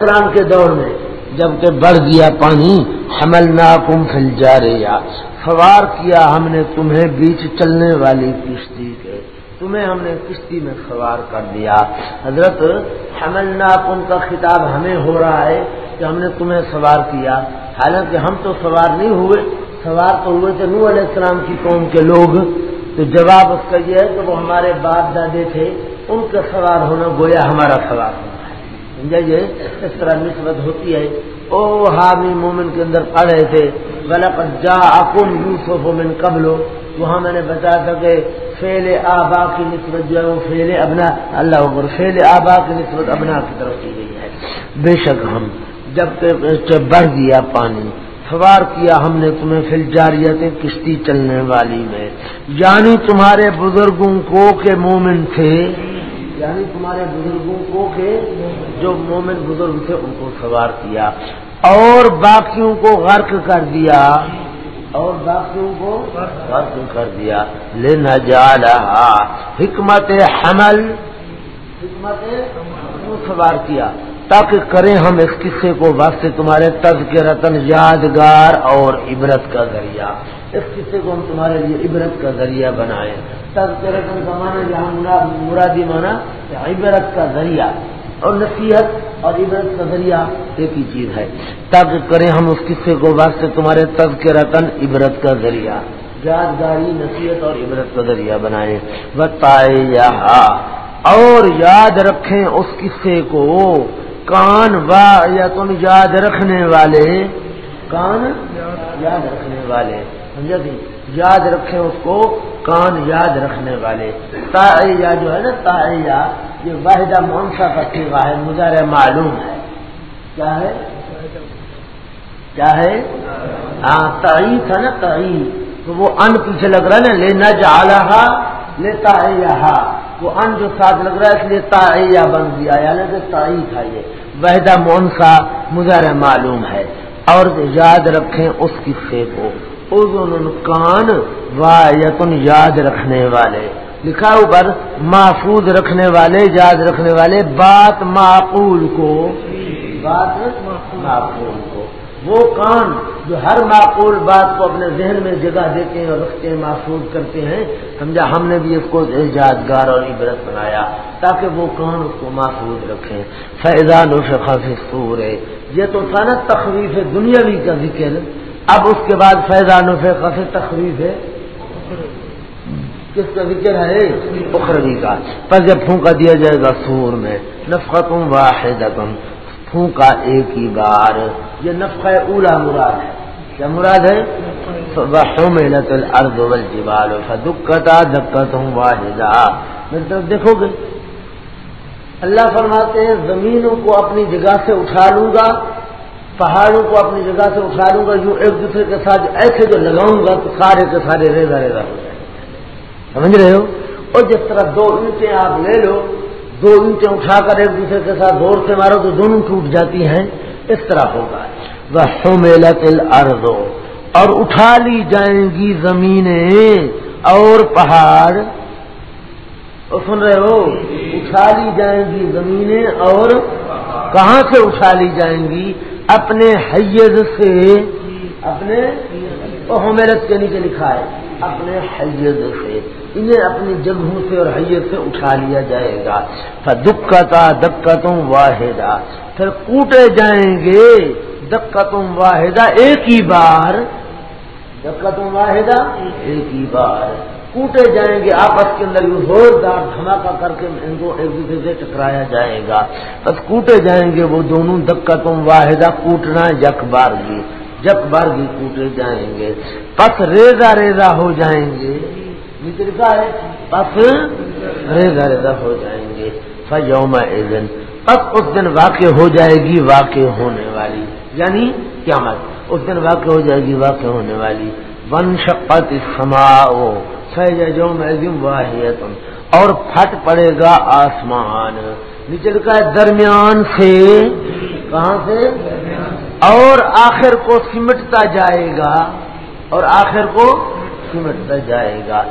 السلام کے دور میں جبکہ بڑھ گیا پانی حمل ناکم فل جا سوار کیا ہم نے تمہیں بیچ چلنے والی کشتی کے۔ تمہیں ہم نے کشتی میں سوار کر دیا۔ حضرت حمل ناکم کا خطاب ہمیں ہو رہا ہے کہ ہم نے تمہیں سوار کیا۔ حالانکہ ہم تو سوار نہیں ہوئے سوار تو ہوئے تھے نور علیہ السلام کی قوم کے لوگ۔ تو جواب اس کا یہ ہے کہ وہ ہمارے باپ دادے تھے، ان کا سوار ہونا گویا ہمارا سوار ہونا ہے سمجھا یہ اس طرح نسبت ہوتی ہے۔ او حامی مومن کے اندر پڑھ رہے تھے غلط جا اکن یوسف مومن قبل. وہاں میں نے بتایا تھا کہ فیل آبا کی نسبت جو ہے وہ فیل ابنا، اللہ عبر فیل آبا کی نسبت ابنا کی طرف کی گئی ہے۔ بے شک ہم جب بڑھ گیا پانی، سوار کیا ہم نے تمہیں پھر جاریت کشتی چلنے والی میں۔ یعنی تمہارے بزرگوں کو کے مومن تھے۔ یعنی تمہارے بزرگوں کو کے جو مومن بزرگ تھے ان کو سوار کیا اور باقیوں کو غرق کر دیا اور باقیوں کو غرق کر دیا۔ لینا جا رہا حکمت حمل حکمت سوار کیا۔ تاکہ کریں ہم اس قصے کو۔ واسطے تمہارے تز کے رتن یادگار اور عبرت کا ذریعہ۔ اس قصے کو ہم تمہارے لیے عبرت کا ذریعہ بنائیں تز کے کا مانا جہاں مرادی مانا عبرت کا ذریعہ اور نصیحت اور عبرت کا ذریعہ ایک ہی چیز ہے۔ تاکہ کریں ہم اس قصے کو واسطے تمہارے تز کے عبرت کا ذریعہ۔ یادگاری، نصیحت اور عبرت کا ذریعہ بنائیں بتائے اور یاد رکھیں اس قصے کو۔ کان وا یا تم یاد رکھنے والے۔ کان یاد رکھنے والے۔ سمجھا جی یاد رکھیں اس کو، کان یاد رکھنے والے۔ تا جو ہے نا تا یہ واحدہ مونسا کا سیوا ہے مظاہر معلوم ہے۔ کیا ہے؟ کیا ہے؟ ہاں تعی تھا نا تعی تو وہ ان پیچھے لگ رہا ہے نا لینا جا لیتا ہے وہ ان جو ساتھ لگ رہا ہے، اس لیے تا بن گیا۔ یعنی کہ تائی تھا یہ۔ وحدہ مونسا مظاہر معلوم ہے۔ اور یاد رکھیں اس قصے کو۔ کان یتن یاد رکھنے والے۔ لکھا اوپر محفوظ رکھنے والے، یاد رکھنے والے بات معقول کو۔ بات معقول کو۔ وہ کان جو ہر معقول بات کو اپنے ذہن میں جگہ دیتے ہیں اور رکھتے ہیں، محفوظ کرتے ہیں۔ سمجھا، ہم نے بھی اس کو یادگار اور عبرت بنایا تاکہ وہ کان اس کو محفوظ رکھیں۔ فیضان و سور ہے یہ تو تھا نا تخریف دنیاوی کا ذکر۔ اب اس کے بعد فیضان خف تخریف ہے۔ کس کا ذکر ہے؟ اخروی کا۔ پر جب پھونکا دیا جائے گا سور میں نفقتم واحد پھونکا ایک ہی بار۔ یہ نفقہ اولا مراد ہے۔ کیا مراد ہے؟ الارض والجبال فدکتا دکتم واحدہ۔ میری طرف دیکھو گے۔ اللہ فرماتے ہیں، زمینوں کو اپنی جگہ سے اٹھا لوں گا۔ پہاڑوں کو اپنی جگہ سے اٹھا لوں گا، یوں ایک دوسرے کے ساتھ ایسے جو لگاؤں گا تو سارے کے سارے ریزا ریزا ہو جائیں سمجھ رہے ہو؟ اور جس طرح دو اینٹیں آپ لے لو، دو اینٹیں اٹھا کر ایک دوسرے کے ساتھ زور سے مارو تو دونوں ٹوٹ جاتی ہیں۔ اس طرح ہوگا۔ وہ میلت اور اٹھا لی جائیں گی زمینیں اور پہاڑ۔ اور سن رہے ہو؟ اٹھا لی جائیں گی زمینیں اور کہاں سے اٹھا لی جائیں گی؟ اپنے حیض سے، اپنے میرت کے نیچے لکھا ہے اپنے حیض سے، انہیں اپنی جگہوں سے اور حیث سے اٹھا لیا جائے گا۔ دکتا دکتوں واحدہ پھر کوٹے جائیں گے۔ دکتوں واحدہ ایک ہی بار۔ دکتوں واحدہ ایک ہی بار۔ کوٹے جائیں گے، آپس کے اندر یہ زوردار دھماکہ کر کے ان کو ایک دوسرے سے ٹکرایا جائے گا۔ بس کوٹے جائیں گے وہ دونوں دکتوں واحدہ کوٹنا یک بار گی یک بار گی کوٹے جائیں گے۔ پس ریزا ریزا ہو جائیں گے۔ لکھا ہے۔ بس ریزا ریزا ہو جائیں گے۔ فیوم ایزن اب اس دن واقع ہو جائے گی، واقع ہونے والی۔ یعنی کیا مت اس دن واقع ہو جائے گی، واقع ہونے والی۔ ون شقت سما واحد اور پھٹ پڑے گا آسمان۔ نیچے لکھا ہے درمیان سے، کہاں سے؟ اور آخر کو سمٹتا جائے گا، اور آخر کو سمٹتا جائے گا۔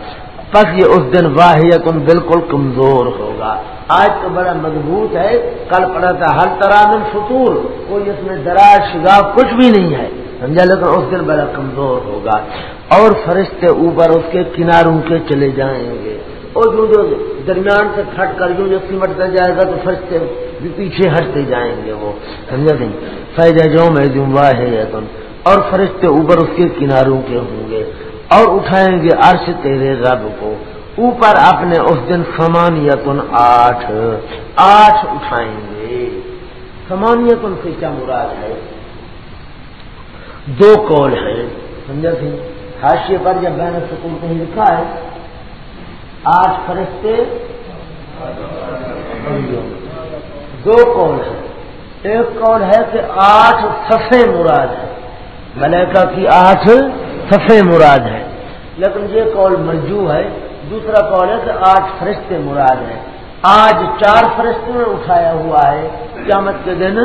بس یہ اس دن واحد بالکل کمزور ہوگا۔ آج تو بڑا مضبوط ہے، کل پڑا تھا ہر طرح میں فطور، کوئی اس میں دراز شگاف کچھ بھی نہیں ہے، سمجھا؟ لیکن اس دن بڑا کمزور ہوگا۔ اور فرشتے اوپر اس کے کناروں کے چلے جائیں گے۔ اور جو جو درمیان سے کھٹ کر جو جو سمٹتا جائے گا تو فرشتے بھی پیچھے ہٹتے جائیں گے وہ۔ سمجھا نہیں؟ فیض جو میں دوں واحد اور فرشتے اوپر اس کے کناروں کے ہوں گے اور اٹھائیں گے عرش تیرے رب کو۔ اوپر اپنے اس دن سمانیتن آٹھ آٹھ اٹھائیں گے۔ سمانیتن سے کیا مراد ہے؟ دو کول ہے سمجھا سی حاشیے پر جب میں نے سکون کہیں لکھا ہے آٹھ فرشتے دو کول ہے ایک کول ہے کہ آٹھ سفے مراد ہے ملیکا کی آٹھ صفے مراد ہے لیکن یہ قول مرجو ہے۔ دوسرا قول ہے کہ آٹھ فرشتے مراد ہیں۔ آج چار فرشتوں میں اٹھایا ہوا ہے۔ قیامت کے دن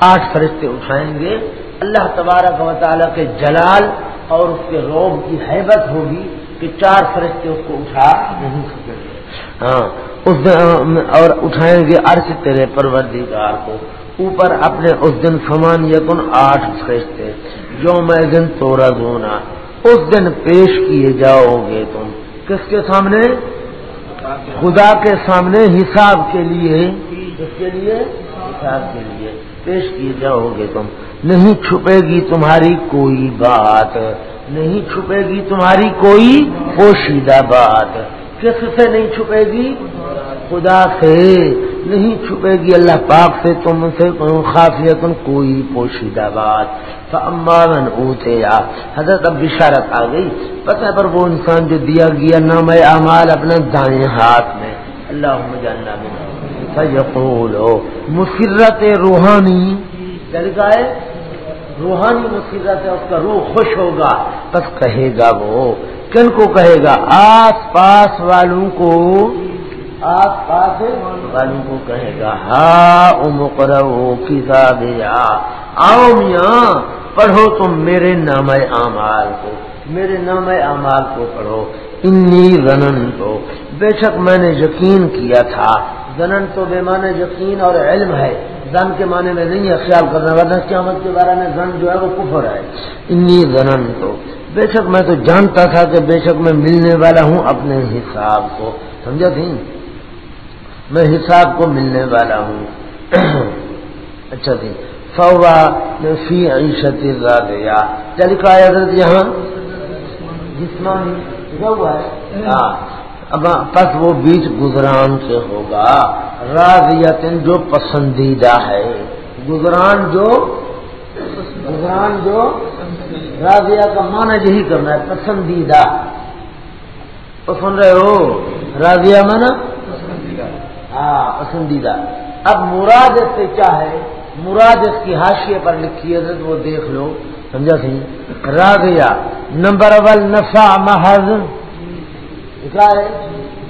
آٹھ فرشتے اٹھائیں گے۔ اللہ تبارک و تعالیٰ کے جلال اور اس کے روب کی حیبت ہوگی کہ چار فرشتے اس کو اٹھا نہیں سکیں گے۔ ہاں اس اور اٹھائیں گے عرش تیرے پروردگار کو۔ اوپر اپنے اس دن فمان یقن آٹھ فرشتے جو میں دن تو رونا اس دن پیش کیے جاؤ گے تم۔ کس کے سامنے؟ خدا کے سامنے حساب کے لیے۔ کس کے لیے؟ حساب کے لیے۔ پیش کیے جاؤ گے تم۔ نہیں چھپے گی تمہاری کوئی بات، نہیں چھپے گی تمہاری کوئی پوشیدہ بات۔ کس سے نہیں چھپے گی خدا سے۔ نہیں چھپے گی اللہ پاک سے، تم سے خاصیت کوئی پوشیدہ بات۔ امبان اوتے یا حضرت اب بشارت آ گئی۔ پتہ پر وہ انسان جو دیا گیا نام اعمال اپنا دائیں ہاتھ میں۔ اللہ جاننا میں مسرت روحانی۔ طریقہ روحانی مسرت ہے، اس کا روح خوش ہوگا۔ بس کہے گا وہ، کن کو کہے گا؟ آس پاس والوں کو۔ آس پاس والوں کو کہے گا، ہا مقرو کتاب آؤ میاں، پڑھو تم میرے نام اعمال کو۔ میرے نام اعمال کو پڑھو۔ انی زنن تو بے شک میں نے یقین کیا تھا۔ زنن تو بے معنی یقین اور علم ہے۔ زن کے معنی میں نہیں ہے خیال کرنا، ورنہ قیامت کے بارے میں زن جو ہے وہ کفر ہے۔ انی زنن تو بے شک میں تو جانتا تھا کہ بے شک میں ملنے والا ہوں اپنے حساب کو۔ سمجھا تھی؟ میں حساب کو ملنے والا ہوں۔ اچھا جی۔ فوا فی عیشت رادیا چل کا حضرت یہاں؟ جسمانی ہوا ہے۔ ہاں۔ اب پس وہ بیچ گزران سے ہوگا۔ راضیتن جو پسندیدہ ہے۔ گزران جو گزران جو راضیہ کا معنی یہی کرنا ہے پسندیدہ۔ تو سن رہے ہو؟ راضیہ مانا ہاں پسندیدہ۔ اب مراد اس سے کیا ہے؟ مراد اس کی حاشیے پر لکھی ہے وہ دیکھ لو۔ سمجھا سی؟ راگیا نمبر اول نفع محض۔ کیا ہے؟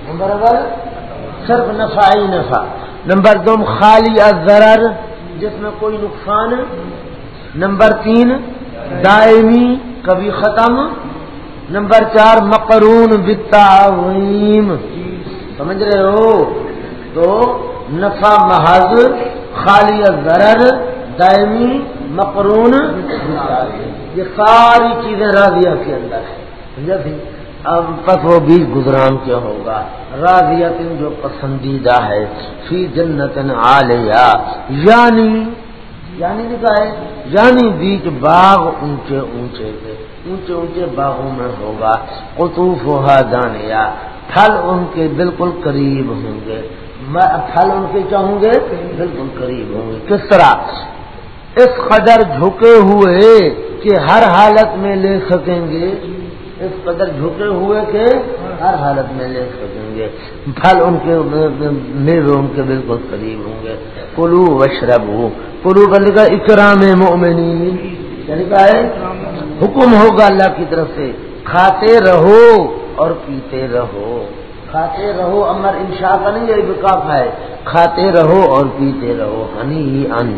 نمبر اول صرف نفع ہی نفع۔ نمبر دو، خالی ازرر جس میں کوئی نقصان۔ نمبر تین، دائمی، کبھی ختم۔ نمبر چار، مقرون بتاویم سمجھ رہے ہو؟ تو نفع محض، خالی ضرر، دائمی، مقرون۔ یہ ساری چیزیں راضیہ کے اندر ہے اب پس وہ بیچ گزران کیا ہوگا؟ راضیت جو پسندیدہ ہے، فی جنت عالیہ یعنی یعنی لکھا ہے یعنی بیچ باغ اونچے اونچے کے، اونچے اونچے باغوں میں ہوگا۔ قطوف ہوا جانیا پھل ان کے بالکل قریب ہوں گے۔ پھل ان کے چاہوں گے؟ بالکل قریب ہوں گے۔ کس طرح؟ اس قدر جھکے ہوئے کہ ہر حالت میں لے سکیں گے۔ اس قدر جھکے ہوئے کہ ہر حالت میں لے سکیں گے۔ پھل ان کے میوے ان کے بالکل قریب ہوں گے۔ کلو وشرب ہو کلو بند کا اکرام مومنی طریقہ ہے؟ حکم ہوگا اللہ کی طرف سے۔ کھاتے رہو اور پیتے رہو۔ کھاتے رہو امر انشا کا نہیں، یہ وکاف ہے۔ کھاتے رہو اور پیتے رہو۔ ہنی ان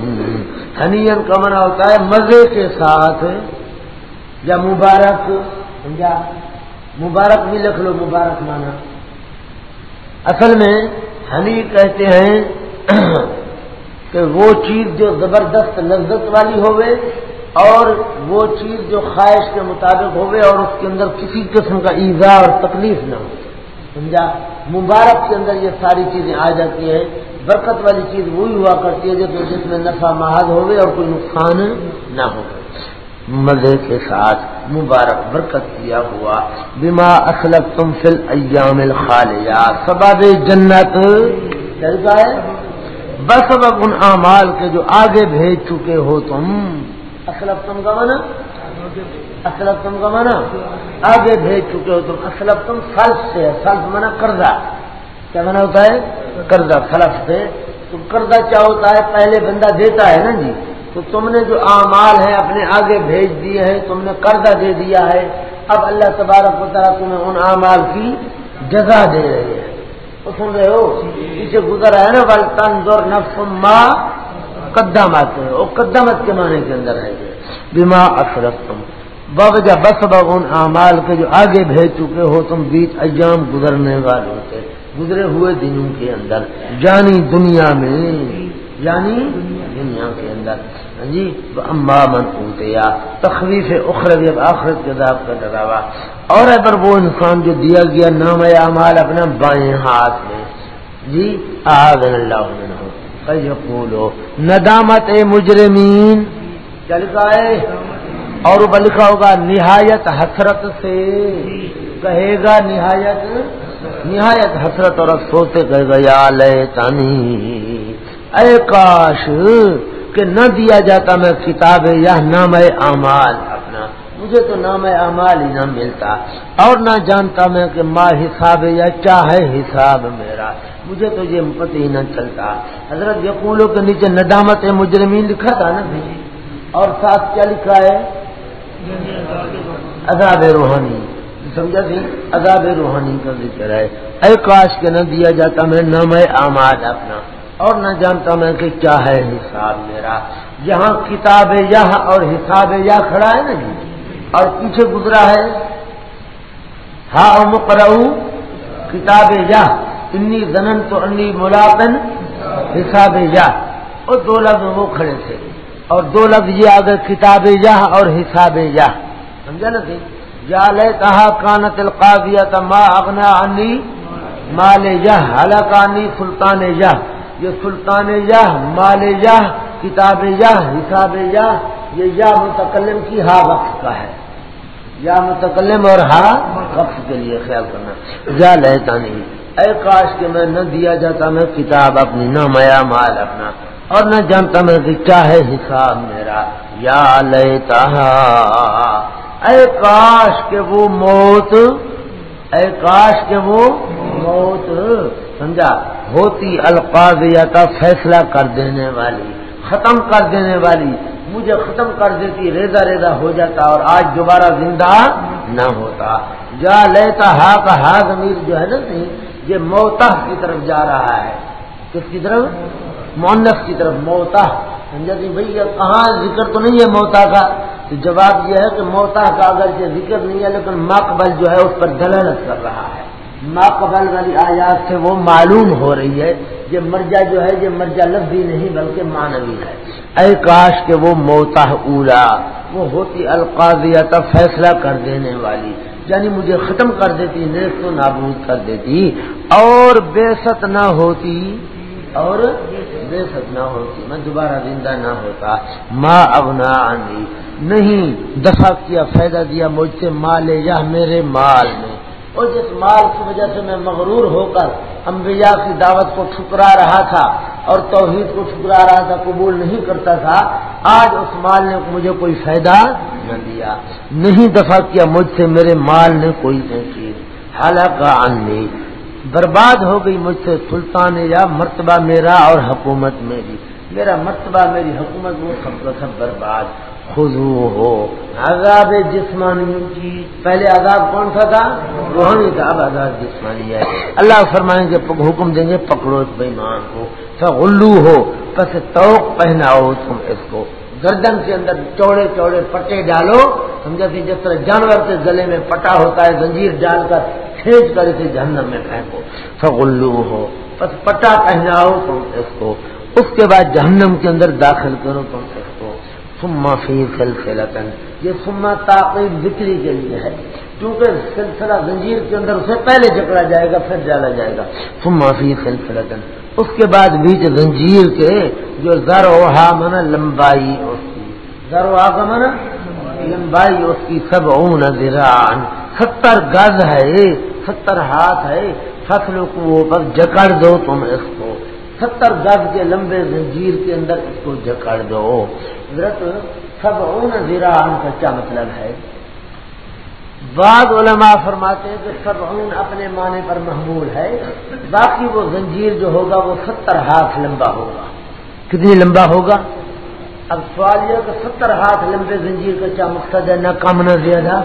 ہنی ان کا منع ہوتا ہے مزے کے ساتھ۔ یا مبارک۔ سمجھا؟ مبارک بھی لکھ لو، مبارک مانا۔ اصل میں ہنی کہتے ہیں کہ وہ چیز جو زبردست لذت والی ہوئے اور وہ چیز جو خواہش کے مطابق ہوئے اور اس کے اندر کسی قسم کا ایزا اور تکلیف نہ ہو۔ سمجھا؟ مبارک کے اندر یہ ساری چیزیں آ جاتی ہیں۔ برکت والی چیز وہی ہوا کرتی ہے جو جس میں نفع محض ہوئے اور کوئی نقصان نہ ہو مزے کے ساتھ مبارک برکت کیا ہوا۔ بیما اسلق تم فل ایام الخالیہ سباب جنت ہے بس ان اعمال کے جو آگے بھیج چکے ہو تم۔ اسلب تم کا مانا اسلب تم کا مانا آگے بھیج چکے ہو تم۔ اسلب تم سلف سے سلف مانا قرضہ۔ کیا مانا ہوتا ہے؟ قرضہ، سلف سے۔ تو قرضہ کیا ہوتا ہے پہلے بندہ دیتا ہے نا جی؟ تو تم نے جو اعمال ہیں اپنے آگے بھیج دیے ہیں، تم نے قرضہ دے دیا ہے۔ اب اللہ تبارک ہوتا تمہیں ان اعمال کی جزا دے رہے ہیں۔ تو سن رہے ہو؟ پیچھے گزر ہے نا بل تنظر نفس ما قدامت وہ قدامت کے معنی کے اندر ہے بیما اثرت تم بابجا بس ان اعمال کے جو آگے بھیج چکے ہو، تم بیچ ایام گزرنے والوں سے گزرے ہوئے دنوں کے اندر، جانی دنیا میں۔ یعنی دنیا کے اندر۔ ہاں جی؟ اما من اوتیا تخویف اخروی اب آخرت کے کا ڈراوا اور اگر وہ انسان جو دیا گیا نام اعمال اپنا بائیں ہاتھ میں جی آگن اللہ بولو ندامت مجرمین! کیا لکھا ہے؟ اور وہ لکھا ہوگا، نہایت حسرت سے کہے گا، نہایت نہایت حسرت اور افسوس سے کہے گا، یا لے تانی اے کاش کہ نہ دیا جاتا میں کتاب یا نام اعمال اپنا۔ مجھے تو نام اعمال ہی نہ ملتا اور نہ جانتا میں کہ ماں حساب یا چاہے حساب میرا۔ مجھے تو یہ پتہ ہی نہ چلتا۔ حضرت یقولوں کے نیچے ندامت مجرمین لکھا تھا نا اور ساتھ کیا لکھا ہے؟ عذاب روحانی۔ سمجھا سی عذاب روحانی کا ذکر ہے۔ اے کاش کے نہ دیا جاتا میں نام اعمال اپنا۔ اور نہ جانتا میں کہ کیا ہے حساب میرا۔ یہاں کتاب یا اور حساب یا کھڑا ہے نا جی؟ اور پیچھے گزرا ہے۔ ہاں مکر کتاب یا انی زنن تو انی ملاقن حساب یا اور دو لفظ وہ کھڑے تھے۔ اور دو لفظ یہ آگے کتاب یا اور حساب یا سمجھا نا سی یا لے کہا کانت القاضیت ما اغنا انی مال یا حلقانی سلطان یا یہ سلطان یا مال یا کتاب یا حساب یا یہ یا متکلم کی ہا وقت کا ہے۔ یا متکلم اور ہا وقت کے لیے خیال کرنا۔ یا لہتا نہیں۔ اے کاش کہ میں نہ دیا جاتا، میں کتاب اپنی، نہ میا مال اپنا۔ اور نہ جانتا میں کہ کیا ہے حساب میرا۔ یا لہتا اے کاش کہ وہ موت، اے کاش کہ وہ موت۔ سمجھا؟ ہوتی القاضیہ کا فیصلہ کر دینے والی، ختم کر دینے والی، مجھے ختم کر دیتی ریزا ریزا ہو جاتا اور آج دوبارہ زندہ نہ ہوتا۔ جا لیتا ہا کا ہا ضمیر جو ہے نا یہ موتا کی طرف جا رہا ہے۔ کس کی طرف؟ مونس کی طرف موتا سمجھا جی بھائی کہاں ذکر تو نہیں ہے موتا کا؟ تو جواب یہ ہے کہ موتا کا اگر یہ ذکر نہیں ہے، لیکن مقبل جو ہے اس پر دلالت کر رہا ہے۔ ما قبل والی آیات سے وہ معلوم ہو رہی ہے یہ مرجا جو ہے، یہ مرجا لفظی نہیں بلکہ مانوی ہے۔ اے کاش کہ وہ موتا اولا، وہ ہوتی القاضیہ فیصلہ کر دینے والی یعنی مجھے ختم کر دیتی نیست و نابود کر دیتی، اور بے ست نہ ہوتی، اور بے ست نہ ہوتی، میں دوبارہ زندہ نہ ہوتا ماں ابنا آنی نہیں دفاع کیا، فائدہ دیا مجھ سے مال یا میرے مال میں۔ اور جس مال کی وجہ سے میں مغرور ہو کر انبیاء کی دعوت کو ٹھکرا رہا تھا اور توحید کو ٹھکرا رہا تھا، قبول نہیں کرتا تھا، آج اس مال نے مجھے کوئی فائدہ نہ دیا۔ نہیں دفاع کیا، مجھ سے میرے مال نے کوئی نہیں چیز حالانکہ آنی برباد ہو گئی مجھ سے سلطان یا مرتبہ میرا اور حکومت میری۔ میرا مرتبہ میری حکومت وہ سب کا سب برباد۔ خزو ہو عذاب جسمانی جی، کی پہلے عذاب کون سا تھا؟ روحانی تھا، اب عذاب جسمانی ہے۔ اللہ فرمائیں گے حکم دیں گے، پکڑو اس بےمان کو۔ سلو ہو بس توق پہناؤ تم اس کو۔ گردن کے اندر چوڑے چوڑے پٹے ڈالو۔ سمجھا کہ جس طرح جانور کے گلے میں پٹا ہوتا ہے، زنجیر ڈال کر کھینچ کر اسے جہنم میں پھینکو۔ فغلو ہو بس پٹا پہناؤ تم اس کو۔ اس کے بعد جہنم کے اندر داخل کرو تم اس کو۔ سما فی سلسلتن یہ سما تاقید بکری کے لیے ہے۔ کیونکہ سلسلہ زنجیر کے اندر اسے پہلے جکڑا جائے گا، پھر ڈالا جائے گا۔ سما فی سلسلتن اس کے بعد بیچ زنجیر کے جو زر ہا من لمبائی اس کی۔ زر کا من لمبائی اس کی سب اون ستر گز ہے، ستر ہاتھ ہے۔ فصل کو بس جکڑ دو تم اس کو۔ ستر گز کے لمبے زنجیر کے اندر اس کو جکڑ دو۔ سب اون زیران کا کیا مطلب ہے؟ بعض علماء فرماتے ہیں کہ فرعون اپنے معنی پر محمول ہے۔ باقی وہ زنجیر جو ہوگا وہ ستر ہاتھ لمبا ہوگا۔ کتنی لمبا ہوگا؟ اب سوال یہ کہ ستر ہاتھ لمبے زنجیر کا کیا مقصد ہے؟ نہ کم نہ زیادہ۔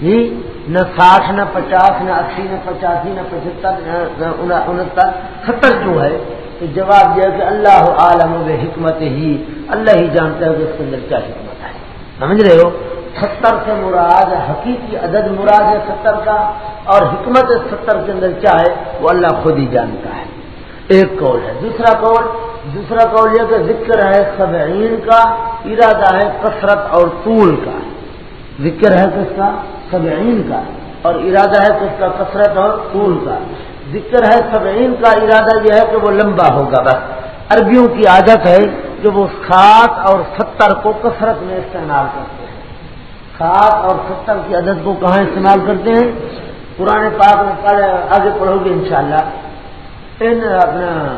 جی نہ ساٹھ، نہ پچاس، نہ اسی، نہ پچاسی، نہ پچہتر نہ انہتر۔ ستر جو ہے تو جواب یہ کہ اللہ عالم و حکمت ہی، اللہ ہی جانتا ہے کہ اس کے اندر کیا حکمت ہے۔ سمجھ رہے ہو؟ ستر سے مراد حقیقی عدد مراد ہے ستر کا، اور حکمت ستر کے اندر کیا ہے؟ وہ اللہ خود ہی جانتا ہے۔ ایک قول ہے۔ دوسرا قول دوسرا قول یہ کہ ذکر ہے سبعین کا، ارادہ ہے کثرت اور طول کا۔ ذکر ہے کس کا؟ سبعین کا۔ اور ارادہ ہے کس کا؟ کثرت اور طول کا۔ ذکر ہے، سبعین کا ارادہ یہ ہے کہ وہ لمبا ہوگا بس۔ عربیوں کی عادت ہے کہ وہ سات اور ستر کو کثرت میں استعمال کرتے ہیں۔ سات اور ستر کی عدد کو کہاں استعمال کرتے ہیں؟ پرانے پاک میں پڑھے آگے پڑھو گے انشاءاللہ۔ ان اپنا،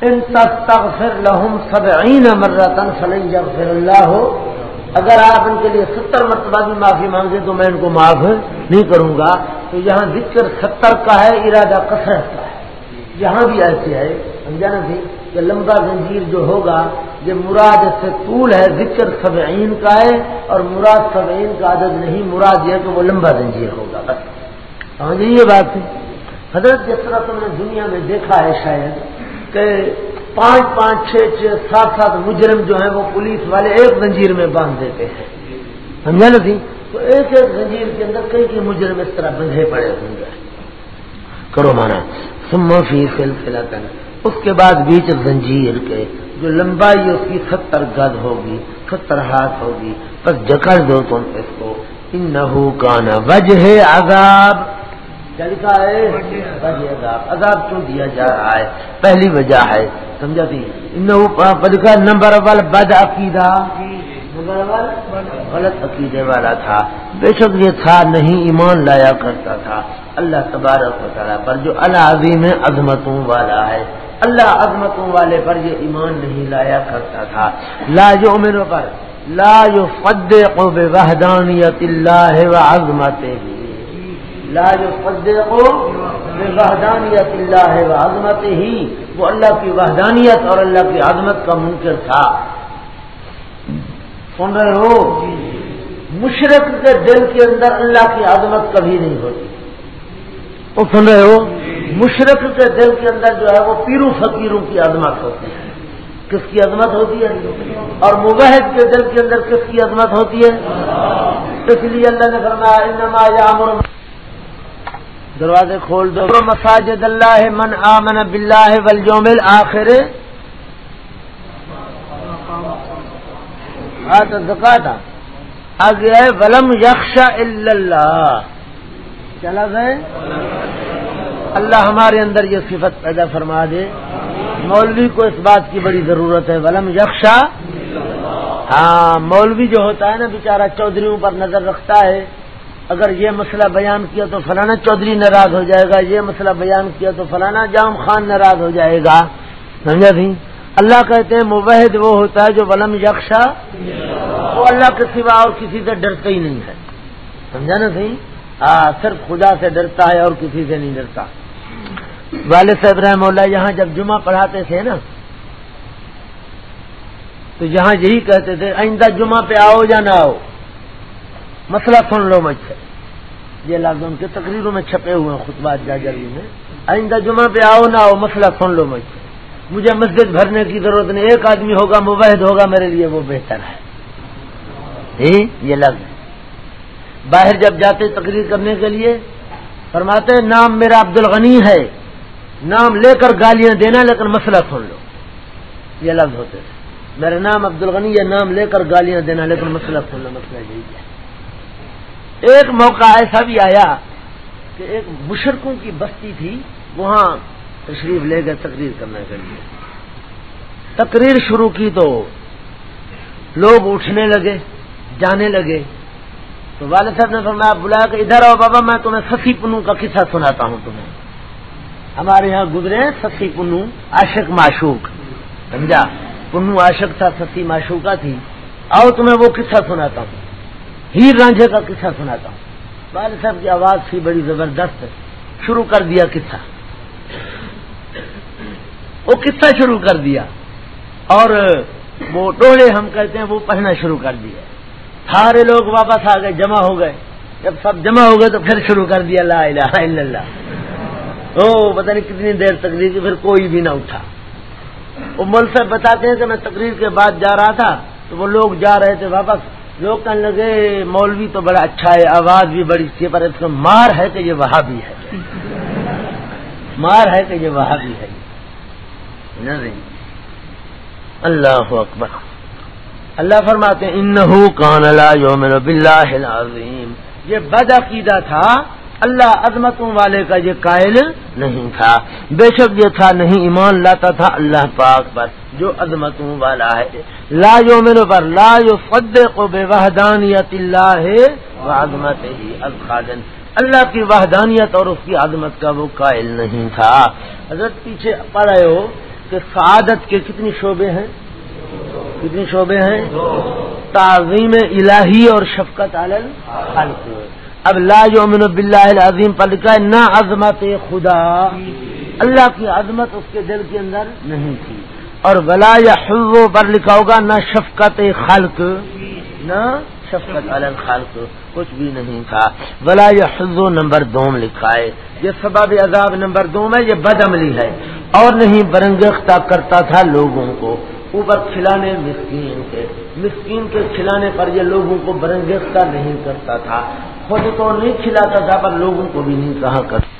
ان تستغفر لہم سبعین مرتن فلن یغفر اللہ۔ ہو اگر آپ ان کے لیے ستر مرتبہ بھی معافی مانگے تو میں ان کو معاف نہیں کروں گا۔ تو یہاں ذکر ستر کا ہے، ارادہ کثرت کا ہے۔ یہاں بھی ایسے ہے سمجھانا تھی کہ لمبا زنجیر جو ہوگا، یہ مراد سے طول ہے، ذکر سبعین کا ہے اور مراد سبعین کا عدد نہیں، مراد یہ کہ وہ لمبا زنجیر ہوگا۔ بس، سمجھ یہ بات؟ ہے حضرت جس طرح تم نے دنیا میں دیکھا ہے شاید کہ پانچ پانچ چھ چھ سات سات مجرم جو ہیں وہ پولیس والے ایک زنجیر میں باندھ دیتے ہیں۔ سمجھا نا تھی تو ایک ایک زنجیر کے اندر کئی کئی مجرم اس طرح بندھے پڑے ہوں گے کرو مانا۔ سما فی سلسلہ اس کے بعد بیچ زنجیر کے جو لمبائی اس کی ستر گز ہوگی، ستر ہاتھ ہوگی بس جکڑ دو تم اس کو۔ ان نہ وجہ عذاب۔ لکھا ہے۔ عذاب عذاب کیوں دیا جا رہا ہے۔ پہلی وجہ ہے، سمجھا تھی؟ لکھا نمبر ون بد عقیدہ۔ غلط عقیدے والا تھا۔ بے شک یہ تھا، نہیں ایمان لایا کرتا تھا۔ اللہ تبارک و تعالیٰ پر جو العظیم عظمتوں والا ہے۔ اللہ عظمتوں والے پر یہ ایمان نہیں لایا کرتا تھا۔ لا جو میرے پر، لا جو فد کو بے وحدانیت اللہ و عظمت ہی لا جو فد وحدانیت اللہ و عظمت ہی وہ اللہ کی وحدانیت اور اللہ کی عظمت کا منکر تھا۔ سن رہے ہو؟ مشرق کے دل کے اندر اللہ کی عظمت کبھی نہیں ہوتی۔ وہ سن رہے ہو؟ مشرق کے دل کے اندر جو ہے وہ پیرو فقیروں کی عظمت ہوتی ہے۔ کس کی عظمت ہوتی ہے؟ اور مبحد کے دل کے اندر کس کی عظمت ہوتی ہے؟ اس لیے اللہ نے فرمایا، انما یامر دروازے کھول دو۔ مساجد اللہ من آمن باللہ والجوم الاخر۔ ہاں تو دکا تھا آگے ہے، ولم یکشا اللہ۔ چلا گئے۔ اللہ ہمارے اندر یہ صفت پیدا فرما دے۔ مولوی کو اس بات کی بڑی ضرورت ہے، ولم یکشا ہاں مولوی جو ہوتا ہے نا، بیچارہ چودھریوں پر نظر رکھتا ہے۔ اگر یہ مسئلہ بیان کیا تو فلانا چودھری ناراض ہو جائے گا، یہ مسئلہ بیان کیا تو فلانا جام خان ناراض ہو جائے گا۔ سمجھا تھی اللہ کہتے ہیں مبحد وہ ہوتا ہے جو ولم یکشا وہ اللہ کے سوا اور کسی سے ڈرتا ہی نہیں ہے۔ سمجھا نا صحیح ہاں صرف خدا سے ڈرتا ہے اور کسی سے نہیں ڈرتا۔ والد صاحب رحم اللہ یہاں جب جمعہ پڑھاتے تھے نا، تو یہاں یہی کہتے تھے، آئندہ جمعہ پہ آؤ یا نہ آؤ۔ مسئلہ سن لو مجھ سے۔ یہ لاک ڈاؤن کے تقریروں میں چھپے ہوئے ہیں خطبات جاجری میں۔ آئندہ جمعہ پہ آؤ نہ آؤ، مسئلہ سن لو مجھ سے۔ مجھے مسجد بھرنے کی ضرورت نہیں، ایک آدمی ہوگا مبحد ہوگا، میرے لیے وہ بہتر ہے۔ یہ لفظ باہر جب جاتے تقریر کرنے کے لیے، فرماتے نام میرا عبد الغنی ہے۔ نام لے کر گالیاں دینا، لیکن مسئلہ سن لو۔ یہ لفظ ہوتے تھے میرا نام عبد الغنی یہ نام لے کر گالیاں دینا، لیکن مسئلہ سن لو، مسئلہ یہی ہے۔ ایک موقع ایسا بھی آیا کہ ایک مشرقوں کی بستی تھی، وہاں تشریف لے گئے، تقریر کرنے کے لیے۔ تقریر شروع کی تو لوگ اٹھنے لگے، جانے لگے۔ تو والد صاحب نے فرمایا بلایا کہ ادھر آؤ بابا، میں تمہیں سسی پنو کا قصہ سناتا ہوں تمہیں۔ ہمارے یہاں گزرے سسی پنو عاشق معشوق، سمجھا؟ پنو عاشق تھا، سسی معشوقہ تھی۔ آؤ تمہیں وہ قصہ سناتا ہوں۔ ہیر رانجھے کا قصہ سناتا ہوں۔ والد صاحب کی آواز تھی بڑی زبردست۔ شروع کر دیا قصہ۔ وہ قصہ شروع کر دیا۔ اور وہ ڈوڑے ہم کہتے ہیں وہ پڑھنا شروع کر دیا۔ سارے لوگ واپس آ گئے، جمع ہو گئے۔ جب سب جمع ہو گئے تو پھر شروع کر دیا، لا الہ الا اللہ۔ او، پتہ نہیں کتنی دیر تقریر کی، پھر کوئی بھی نہ اٹھا۔ وہ مول صاحب بتاتے ہیں کہ میں تقریر کے بعد جا رہا تھا تو وہ لوگ جا رہے تھے واپس۔ لوگ کہنے لگے، مولوی تو بڑا اچھا ہے، آواز بھی بڑی سی پر اس کو مار ہے کہ یہ وہاں بھی ہے۔ مار ہے کہ یہ وہاں بھی ہے اللہ اکبر۔ اللہ فرماتے ان کان اللہ یوم بلّہ العظیم۔ یہ بد عقیدہ تھا اللہ عظمتوں والے کا یہ قائل نہیں تھا۔ بے شک یہ تھا، نہیں ایمان لاتا تھا اللہ پاک پر، جو عظمتوں والا ہے۔ لا یومن پر، لا یو فد کو بے وحدانیت اللہ ہے عظمت ہی الخادن اللہ کی وحدانیت اور اس کی عظمت کا وہ قائل نہیں تھا۔ حضرت پیچھے پڑھے ہو کہ سعادت کے کتنی شعبے ہیں؟ کتنی شعبے ہیں؟ تعظیم الہی اور شفقت عالم اب لا یومن باللہ العظیم پر لکھا ہے نہ عظمت خدا۔ اللہ کی عظمت اس کے دل کے اندر نہیں تھی۔ اور ولا یا حلو پر لکھا ہوگا نہ شفقت خلق۔ نہ شفقت عالم کچھ بھی نہیں تھا۔ ولا یا حلو نمبر دوم لکھا ہے۔ یہ سبب عذاب نمبر دوم ہے یہ بد عملی ہے۔ اور نہیں برنگختہ کرتا تھا لوگوں کو۔ اوپر کھلانے مسکین کے۔ مسکین کے کھلانے پر یہ لوگوں کو برنگیختہ نہیں کرتا تھا۔ خود تو نہیں کھلاتا تھا پر لوگوں کو بھی نہیں کہا کرتا۔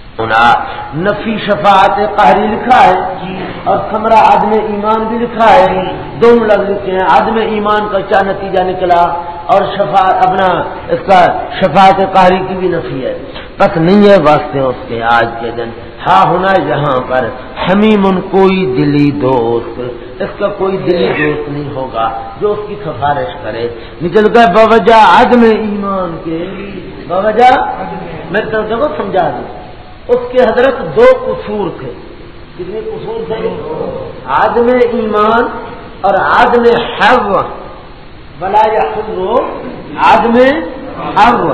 نفی شفاعت قہری لکھا ہے جی۔ اور سمرا عدم ایمان بھی لکھا ہے۔ دونوں لفظ لکھے ہیں عدم ایمان کا کیا نتیجہ نکلا؟ اور شفا اپنا اس کا شفاعت قہری کی بھی نفی ہے۔ بس نہیں ہے واسطے اس کے آج کے دن۔ ہاں ہونا یہاں پر۔ حمیم کوئی دلی دوست۔ اس کا کوئی دلی دوست نہیں ہوگا جو اس کی سفارش کرے۔ نکل گئے باوجہ عدم ایمان کے باوجہ میں تو سمجھا دوں اس کے حضرت دو قصور تھے۔ کتنے قصور تھے؟ آدم ایمان اور آدم حو بلا یا خود آدم حو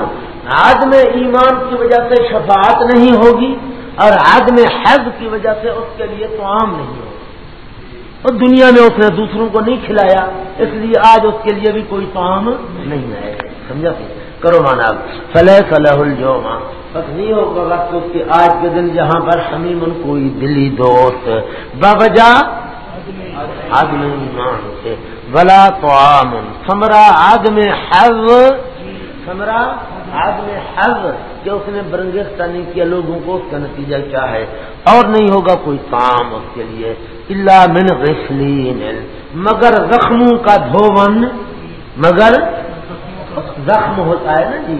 آدم ایمان کی وجہ سے شفاعت نہیں ہوگی اور آدم حض کی وجہ سے اس کے لیے تو عام نہیں ہوگا۔ اور دنیا میں اس نے دوسروں کو نہیں کھلایا، اس لیے آج اس کے لیے بھی کوئی کام نہیں ہے۔ سمجھا؟ کرو مانا۔ فلح صلاح الجوما بس نہیں ہوگا وقت اس کے آج کے دن جہاں پر حمیم ان کوئی دلی دوست۔ بجا آدمی ایمان سے۔ بلا تو آمن سمرا آدمی حض سمرا آدمی حض کہ اس نے برنگستہ نہیں کیا، لوگوں کو اس کا نتیجہ کیا ہے۔ اور نہیں ہوگا کوئی کام اس کے لیے۔ اللہ من غسلین مگر زخموں کا دھون۔ مگر زخم ہوتا ہے نا جی؟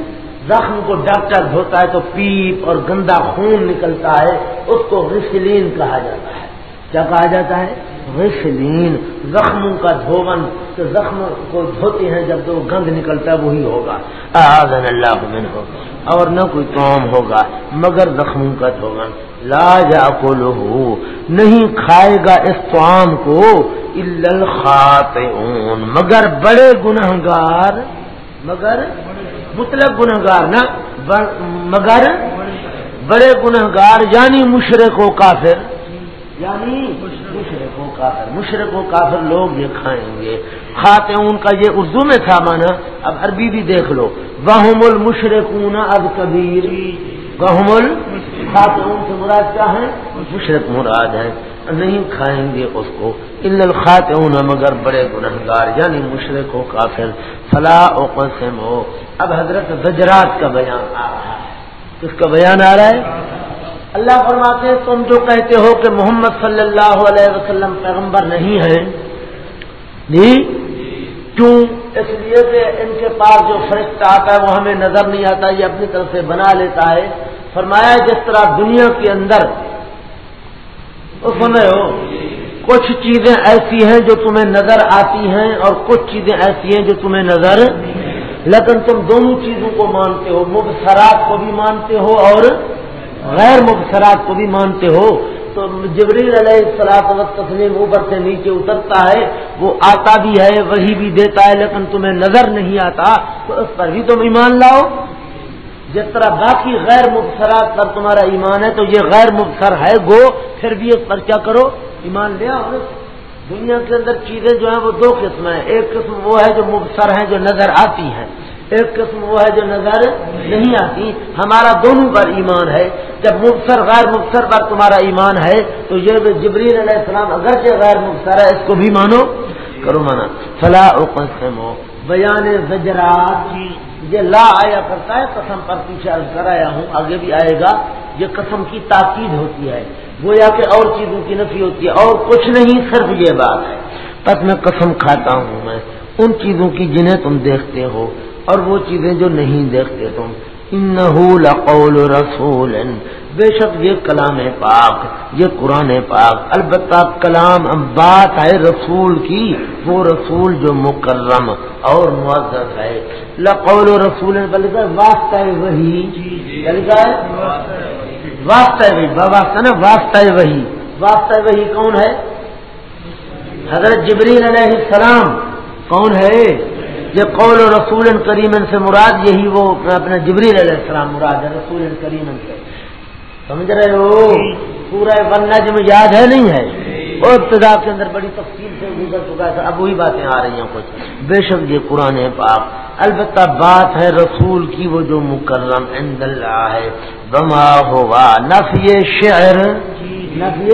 زخم کو ڈاکٹر دھوتا ہے تو پیپ اور گندا خون نکلتا ہے، اس کو ریسلین کہا جاتا ہے۔ کیا کہا جاتا ہے؟ ریسلین زخموں کا دھون تو زخم کو دھوتے ہیں، جب تو گند نکلتا ہے، وہی ہوگا۔ آزن اللہ من ہو اور نہ کوئی کام ہوگا، مگر زخموں کا دھون۔ لا جا کو نہیں کھائے گا اس توام کو الخاطئون۔ مگر بڑے گنہگار مگر مطلب گنہگار نا مگر بڑے گنہگار یعنی مشرق و کافر۔ یعنی مشرق و کافر۔ مشرق و کافر لوگ یہ کھائیں گے۔ کھاتے ان کا یہ اردو میں تھا مانا اب عربی بھی دیکھ لو۔ بہم المشرقون اب کبیر بہم ال کھاتے ان سے مراد کیا ہے مشرق مراد ہے۔ نہیں کھائیں گے اس کو۔ ان الخات مگر بڑے گنہگار یعنی مشرق ہو کافر فلاح و قسم ہو اب حضرت زجرات کا بیان آ رہا ہے۔ کس کا بیان آ رہا ہے؟ اللہ فرماتے ہیں، تم جو کہتے ہو کہ محمد صلی اللہ علیہ وسلم پیغمبر نہیں ہے جی؟ کیوں؟ اس لیے کہ ان کے پاس جو فرشتہ آتا ہے، وہ ہمیں نظر نہیں آتا، یہ اپنی طرف سے بنا لیتا ہے۔ فرمایا جس طرح دنیا کے اندر سنے ہو کچھ چیزیں ایسی ہیں جو تمہیں نظر آتی ہیں اور کچھ چیزیں ایسی ہیں جو تمہیں نظر لیکن تم دونوں چیزوں کو مانتے ہو، مبصرات کو بھی مانتے ہو اور غیر مبصرات کو بھی مانتے ہو۔ تو جبریل علیہ السلاط وقت تسلیم اوپر سے نیچے اترتا ہے، وہ آتا بھی ہے، وہی بھی دیتا ہے، لیکن تمہیں نظر نہیں آتا۔ تو اس پر بھی تم ایمان لاؤ۔ جس طرح باقی غیر مبصرات پر تمہارا ایمان ہے، تو یہ غیر مبصر ہے، گو، پھر بھی اس پر کیا کرو؟ ایمان لیا دنیا کے اندر چیزیں جو ہیں وہ دو قسم ہیں۔ ایک قسم وہ ہے جو مبصر ہیں جو نظر آتی ہیں۔ ایک قسم وہ ہے جو نظر نہیں آتی۔ ہمارا دونوں پر ایمان ہے۔ جب مبصر غیر مبصر پر تمہارا ایمان ہے، تو یہ جبریل علیہ السلام اگرچہ غیر مبصر ہے، اس کو بھی مانو۔ کرو مانا۔ فلاح قسم ہو بیان زجرات یہ لا آیا کرتا ہے، قسم پر پیچھے عرض کرایا ہوں۔ آگے بھی آئے گا۔ یہ قسم کی تاکید ہوتی ہے۔ گویا کہ اور چیزوں کی نفی ہوتی ہے اور کچھ نہیں صرف یہ بات ہے۔ تب میں قسم کھاتا ہوں میں ان چیزوں کی جنہیں تم دیکھتے ہو اور وہ چیزیں جو نہیں دیکھتے تم۔ لقول رسول بے شک یہ کلام پاک یہ قرآن پاک۔ البتہ کلام بات ہے رسول کی وہ رسول جو مکرم اور معذر ہے۔ لقول رسول بلکہ واسطہ وہی واسطہ وہی واسطہ نا، واسطہ وہی واسطہ وہی کون ہے؟ حضرت جبریل علیہ السلام۔ کون ہے؟ یہ قول و رسول کریم سے مراد یہی وہ اپنا جبریل علیہ السلام مراد ہے، رسول کریم سے۔ سمجھ رہے ہو؟ پورا ون جو یاد ہے، نہیں ہے؟ اور ابتدا کے اندر بڑی تفصیل سے گزر چکا ہے اب وہی باتیں آ رہی ہیں کچھ۔ بے شک یہ قرآن پاک البتہ بات ہے رسول کی، وہ جو مکرم عند اللہ ہے۔ بما ہوا نفی شعر۔ نفی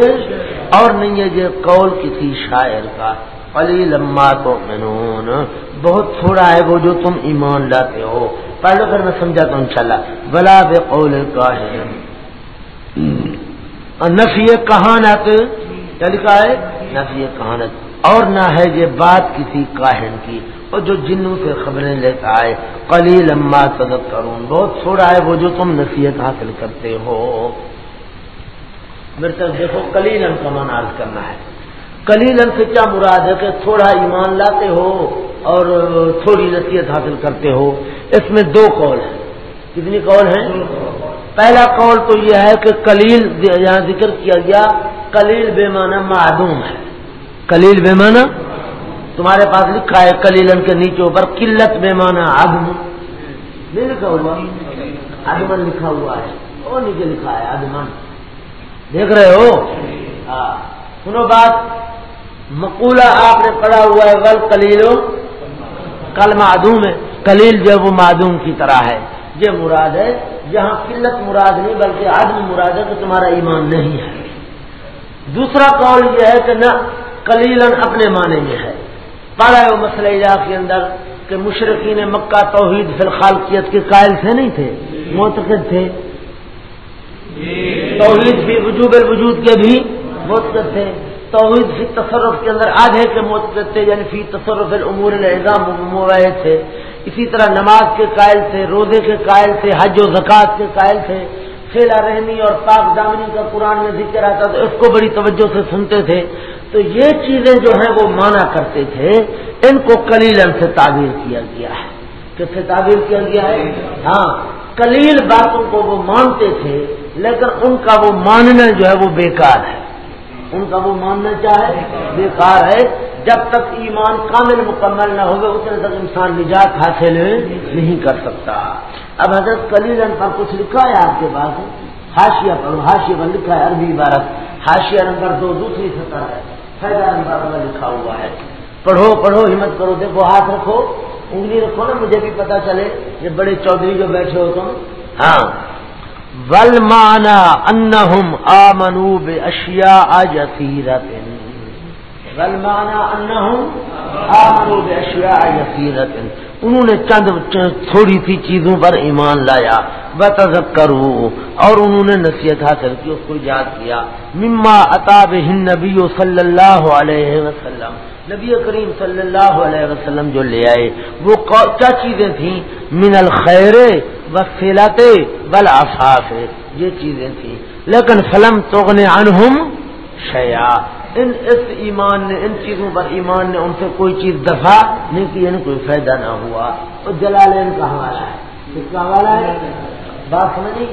اور نہیں ہے یہ قول کسی شاعر کا۔ علی لما تو بہت تھوڑا ہے وہ جو تم ایمان لاتے ہو۔ پہلے پھر میں سمجھاتا ہوں انشاءاللہ۔ بلا بے قول کا ہے نفی کہانت کیا لکھا ہے؟ نفی کہانت اور نہ ہے یہ بات کسی کاہن کی۔ اور جو جنوں سے خبریں لیتا ہے کلی لمبا صدق کروں بہت تھوڑا ہے وہ جو تم نصیحت حاصل کرتے ہو۔ میرے طرف دیکھو کلیلم کا من عرض کرنا ہے۔ کلیلن سے کیا مراد ہے کہ تھوڑا ایمان لاتے ہو اور تھوڑی نصیحت حاصل کرتے ہو؟ اس میں دو قول ہیں۔ کتنی قول ہیں؟ پہلا قول تو یہ ہے کہ کلیل یہاں ذکر کیا گیا کلیل بے معنی معدوم ہے۔ کلیل بے معنی تمہارے پاس لکھا ہے کلیلن کے نیچے اوپر قلت بے معنی آدم نہیں لکھا ہوا؟ آدمن لکھا ہوا ہے۔ وہ نیچے لکھا ہے آدمن دیکھ رہے ہو؟ ہاں۔ سنو بات۔ مقولہ آپ نے پڑھا ہوا ہے ول کلیل کل معدوم ہے۔ کلیل جو وہ معدوم کی طرح ہے۔ یہ مراد ہے جہاں قلت مراد نہیں بلکہ آدمی مراد ہے تو تمہارا ایمان نہیں ہے۔ دوسرا قول یہ ہے کہ نہ کلیل اپنے معنی میں ہے۔ پڑھا ہے وہ مسئلہ کے اندر کہ مشرقین مکہ توحید فی الخالقیت کے قائل سے نہیں تھے، معتقد تھے۔ توحید بھی وجوب الوجود کے بھی معتقد تھے۔ توحید فی تصرف کے اندر آدھے کے موت تھے یعنی فی تصرف العمور الزام موبائل تھے۔ اسی طرح نماز کے قائل تھے، روزے کے قائل تھے، حج و زکوٰۃ کے قائل تھے۔ خیلا رحمی اور پاک دامنی کا قرآن میں ذکر آتا تو اس کو بڑی توجہ سے سنتے تھے۔ تو یہ چیزیں جو ہیں وہ مانا کرتے تھے، ان کو کلیلن سے تعبیر کیا گیا۔ ہے کس سے تعبیر کیا گیا ہے؟ ہاں کلیل باتوں کو وہ مانتے تھے، لیکن ان کا وہ ماننا جو ہے وہ بیکار ہے۔ ان کا وہ ماننا چاہے بیکار ہے۔ جب تک ایمان کامل مکمل نہ ہوگا، اتنے تک انسان نجات حاصل نہیں کر سکتا۔ اب حضرت کلیلن پر کچھ لکھا ہے آپ کے پاس؟ ہاشیا پڑھو ہاشیا پر لکھا ہے عربی عبارت۔ ہاشیا نمبر دو، دوسری سطح ہے۔ فائدہ نمبر پر لکھا ہوا ہے۔ پڑھو پڑھو، ہمت کرو، دیکھو، ہاتھ رکھو، انگلی رکھو نا، مجھے بھی پتا چلے یہ بڑے چودھری جو بیٹھے ہو تم۔ ہاں۔ ول مانا انہم آ منوب اشیا بل مانا یقینت انہوں نے چند تھوڑی سی چیزوں پر ایمان لایا. کرو اور انہوں نے نصیحت حاصل کی، اس کو یاد کیا. مما اطاب نبی صلی اللہ علیہ وسلم. نبی کریم صلی اللہ علیہ وسلم جو لے آئے، وہ کیا چیزیں تھیں؟ من الخیر وسیلات بل آفاف یہ چیزیں تھیں. لیکن فلم توغن عنہم شیا ان اس ایمان نے، ان چیزوں پر ایمان نے ان سے کوئی چیز دفاع نہیں کی یعنی کوئی فائدہ نہ ہوا۔ تو جلالین کا حوالہ ہے۔ کس کا حوالہ ہے، بات سمجھ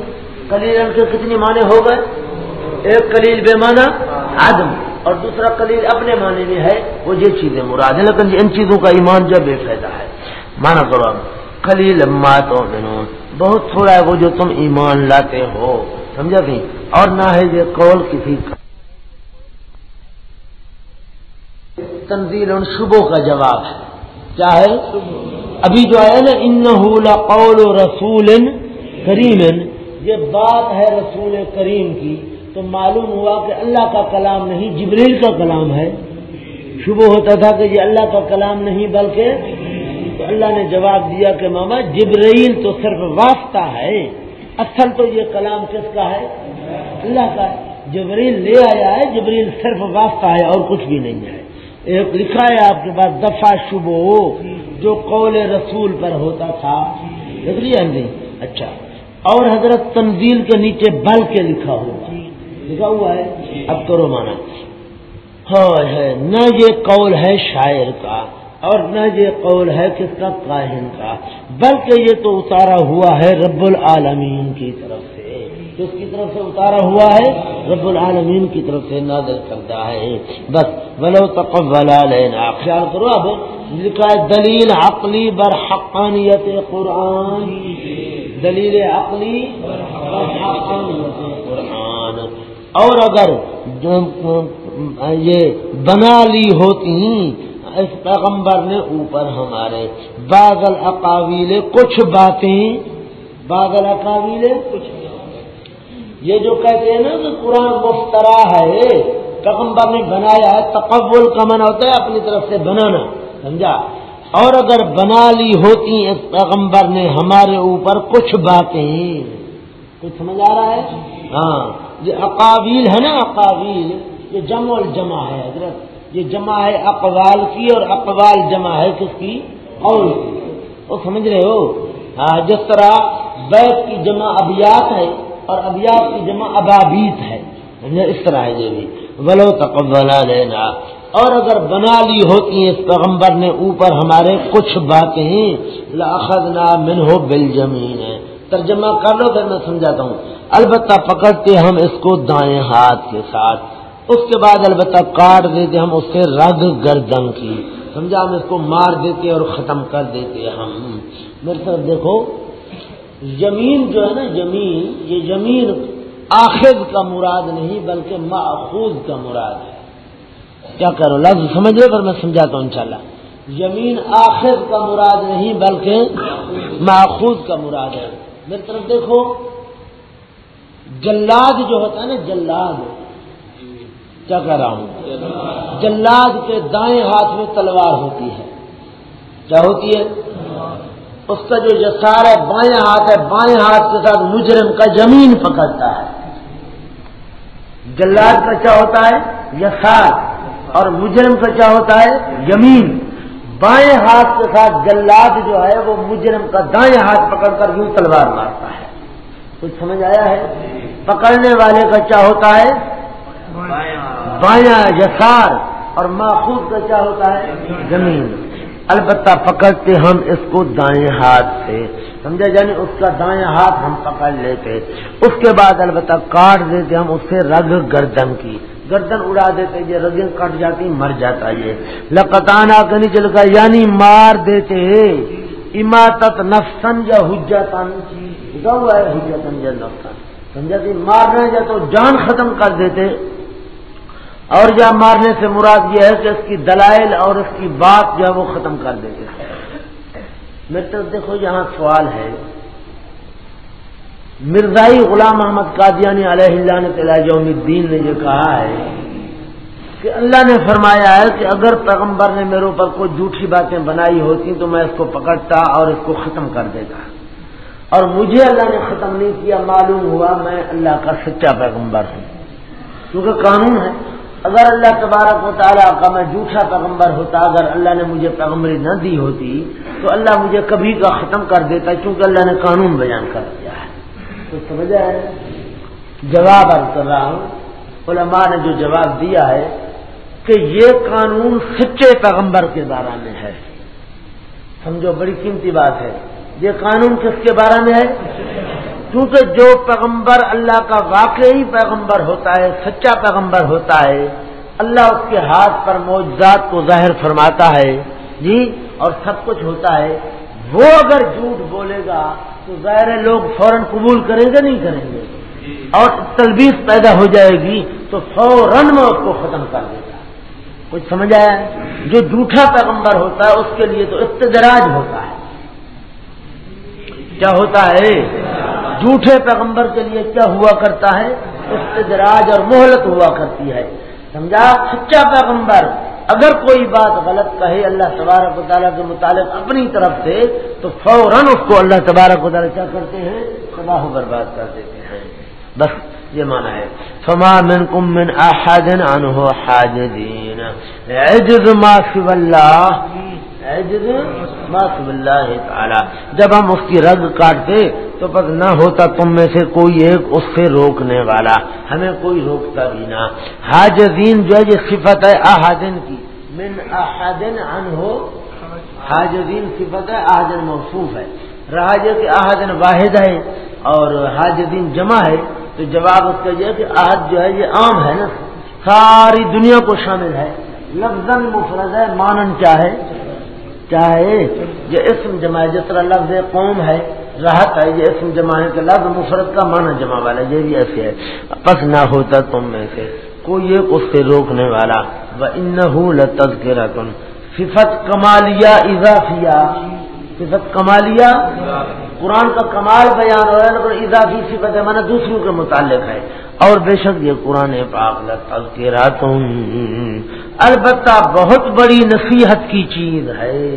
کلیل کے کتنی معنی ہو گئے؟ ایک کلیل بے معنی آدم اور دوسرا کلیل اپنے معنی میں ہے، وہ یہ چیزیں مراد ہیں، لیکن ان چیزوں کا ایمان جو بے فائدہ ہے۔ مانا کرو کلیل تو بہت تھوڑا ہے وہ جو تم ایمان لاتے ہو، سمجھا کہ اور نہ ہے یہ قول کسی کا۔ تنزیل ان شبوں کا جواب ہے۔ کیا ہے؟ ابھی جو ہے نا ان قول رسول کریم۔ یہ بات ہے رسول کریم کی، تو معلوم ہوا کہ اللہ کا کلام نہیں، جبریل کا کلام ہے۔ شبہ ہوتا تھا کہ یہ اللہ کا کلام نہیں، بلکہ تو اللہ نے جواب دیا کہ ماما، جبریل تو صرف واسطہ ہے۔ اصل تو یہ کلام کس کا ہے؟ اللہ کا۔ جبریل لے آیا ہے، جبریل صرف واسطہ ہے اور کچھ بھی نہیں ہے۔ ایک لکھا ہے آپ کے پاس دفاع شبو جو قول رسول پر ہوتا تھا۔ دیکھ لیا اچھا۔ اور حضرت تنزیل کے نیچے بل کے لکھا ہوا۔ لکھا ہوا ہے؟ اب کرو مانا ہاں ہے نہ یہ قول ہے شاعر کا، اور نہ یہ قول ہے کس کا؟ کاہن کا۔ بلکہ یہ تو اتارا ہوا ہے رب العالمین کی طرف۔ کس کی طرف سے اتارا ہوا ہے، رب العالمین کی طرف سے نازل کرتا ہے۔ بس بلو تقبلا لینا خیال کرو اب، لکھا ہے، دلیل عقلی بر حقانیت قرآن۔ دلیل عقلی بر حقانیت قرآن۔ اور اگر یہ بنا لی ہوتی اس پیغمبر نے اوپر ہمارے باغل اقاویل کچھ باتیں، باغل اقاویل کچھ یہ جو کہتے ہیں نا کہ قرآن مفترا ہے، پیغمبر نے بنایا ہے تقبل کا من ہوتا ہے اپنی طرف سے بنانا، سمجھا؟ اور اگر بنا لی ہوتی اس پیغمبر نے ہمارے اوپر کچھ باتیں، کچھ سمجھ آ رہا ہے؟ ہاں یہ اقابیل ہے نا، اقابیل، یہ جمع الجمع ہے، حضرت۔ یہ جمع ہے اقوال کی اور اقوال جمع ہے کس کی؟ قول کی۔ وہ سمجھ رہے ہو؟ ہاں جس طرح بیت کی جمع ابیات ہے اور ابیات کی جمع ابابیت ہے۔ اس طرح ہے یہ بھی۔ ولو تقبلا لینا اور اگر بنا لی ہوتی ہیں اس پیغمبر نے اوپر ہمارے کچھ باتیں لاخذنا من ہو بل ترجمہ کر لو پھر میں سمجھاتا ہوں۔ البتہ پکڑتے ہم اس کو دائیں ہاتھ کے ساتھ۔ اس کے بعد البتہ کاٹ دیتے ہم اس سے رگ گردن کی۔ سمجھا؟ ہم اس کو مار دیتے اور ختم کر دیتے ہم۔ میری طرف دیکھو زمین جو ہے نا زمین، یہ زمین آخر کا مراد نہیں، بلکہ ماخوذ کا مراد ہے۔ کیا کرو؟ لفظ سمجھ لو پر میں سمجھاتا ہوں انشاءاللہ۔ زمین آخر کا مراد نہیں، بلکہ ماخوذ کا مراد ہے۔ میری طرف دیکھو، جلاد جو ہوتا ہے نا، جلاد۔ کیا کہہ رہا ہوں؟ جلاد کے دائیں ہاتھ میں تلوار ہوتی ہے۔ کیا ہوتی ہے؟ اس کا جو یسار ہے بائیں ہاتھ ہے، بائیں ہاتھ کے ساتھ مجرم کا زمین پکڑتا ہے۔ جلاد کا کیا ہوتا ہے؟ یسار۔ اور مجرم کا کیا ہوتا ہے؟ زمین بائیں ہاتھ کے ساتھ جلاد جو ہے، وہ مجرم کا دائیں ہاتھ پکڑ کر یوں تلوار مارتا ہے۔ کچھ سمجھ آیا ہے؟ پکڑنے والے کا کیا ہوتا ہے؟ بائیں یسار۔ اور ماخوذ کا کیا ہوتا ہے؟ زمین البتہ پکڑتے ہم اس کو دائیں ہاتھ سے۔ سمجھا یعنی اس کا دائیں ہاتھ ہم پکڑ لیتے۔ اس کے بعد البتہ کاٹ دیتے ہم اس سے رگ گردن کی۔ گردن اڑا دیتے، یہ رگیں کٹ جاتی، مر جاتا یہ۔ لکتانا نہیں چل کر یعنی مار دیتے۔ اماتت نفسن یا حجتن ہوا ہے حجتن یا نفسن۔ سمجھا کہ مارنا جا تو جان ختم کر دیتے۔ اور یا مارنے سے مراد یہ ہے کہ اس کی دلائل اور اس کی بات جو ہے وہ ختم کر دیتے ہیں۔ میرے طرف دیکھو، یہاں سوال ہے۔ مرزائی غلام احمد قادیانی علیہ اللہ نے تلاج الدین نے جو کہا ہے کہ کہ اللہ نے فرمایا ہے کہ اگر پیغمبر نے میرے اوپر کوئی جھوٹھی باتیں بنائی ہوتی تو میں اس کو پکڑتا اور اس کو ختم کر دیتا۔ اور مجھے اللہ نے ختم نہیں کیا، معلوم ہوا میں اللہ کا سچا پیغمبر ہوں۔ کیونکہ قانون ہے۔ اگر اللہ تبارک و تعالیٰ کا میں جھوٹا پیغمبر ہوتا، اگر اللہ نے مجھے پیغمبری نہ دی ہوتی، تو اللہ مجھے کبھی کا ختم کر دیتا کیونکہ اللہ نے قانون بیان کر دیا ہے۔ تو سمجھا ہے؟ جواب ارد کر رہا ہوں، علماء نے جو جواب دیا ہے کہ یہ قانون سچے پیغمبر کے بارے میں ہے۔ سمجھو، بڑی قیمتی بات ہے۔ یہ قانون کس کے بارے میں ہے؟ کیونکہ جو پیغمبر اللہ کا واقعی پیغمبر ہوتا ہے، سچا پیغمبر ہوتا ہے، اللہ اس کے ہاتھ پر موجزات کو ظاہر فرماتا ہے جی اور سب کچھ ہوتا ہے، وہ اگر جھوٹ بولے گا تو ظاہر لوگ فوراً قبول کریں گے، نہیں کریں گے۔ اور تلبیس پیدا ہو جائے گی تو فوراً میں اس کو ختم کر دے گا۔ کچھ سمجھ آیا؟ جو جھوٹا پیغمبر ہوتا ہے، اس کے لیے تو استدراج ہوتا ہے۔ کیا ہوتا ہے؟ جھوٹے پیغمبر کے لیے کیا ہوا کرتا ہے؟ استدراج اور مہلت ہوا کرتی ہے۔ سمجھا؟ سچا پیغمبر، اگر کوئی بات غلط کہے اللہ تبارک و تعالیٰ کے متعلق اپنی طرف سے، تو فوراً اس کو اللہ تبارک و تعالیٰ کیا کرتے ہیں؟ تباہ برباد کر دیتے ہیں۔ بس یہ مانا ہے۔ فما من کم من احد عنہ حاجدین۔ عجز ما اللہ۔ عجز ما اللہ تعالی۔ جب ہم اس کی رگ کاٹتے تو بس نہ ہوتا تم میں سے کوئی ایک اس سے روکنے والا۔ ہمیں کوئی روکتا بھی نہ۔ حاجدین جو ہے، یہ صفت ہے احادن کی۔ من احدن عنہ۔ حاجدین صفت ہے، احدن موصوف ہے۔ راج کے احدن واحد ہے اور حاجدین جمع ہے، تو جواب اس کا یہ کہ آج جو ہے، یہ عام ہے نا۔ ساری دنیا کو شامل ہے۔ لفظ مفرد ہے، مانن چاہے چاہے۔ یہ اسم جمع ہے، جس طرح لفظ قوم ہے۔ راحت ہے یہ اسم جمع ہے کہ لفظ مفرد کا مانا جمع والا یہ بھی ایسے ہے۔ پس نہ ہوتا تم میں سے، کوئی ایک اس سے روکنے والا۔ وہ ان تذکرہ کن صفت کمالیا اضافیہ۔ صفت کمالیا قرآن کا کمال بیان ہو رہا ہے، لیکن اضافی صفت ہے مانا دوسروں کے متعلق ہے۔ اور بے شک یہ قرآن پاک تذکرات البتہ بہت بڑی نصیحت کی چیز ہے۔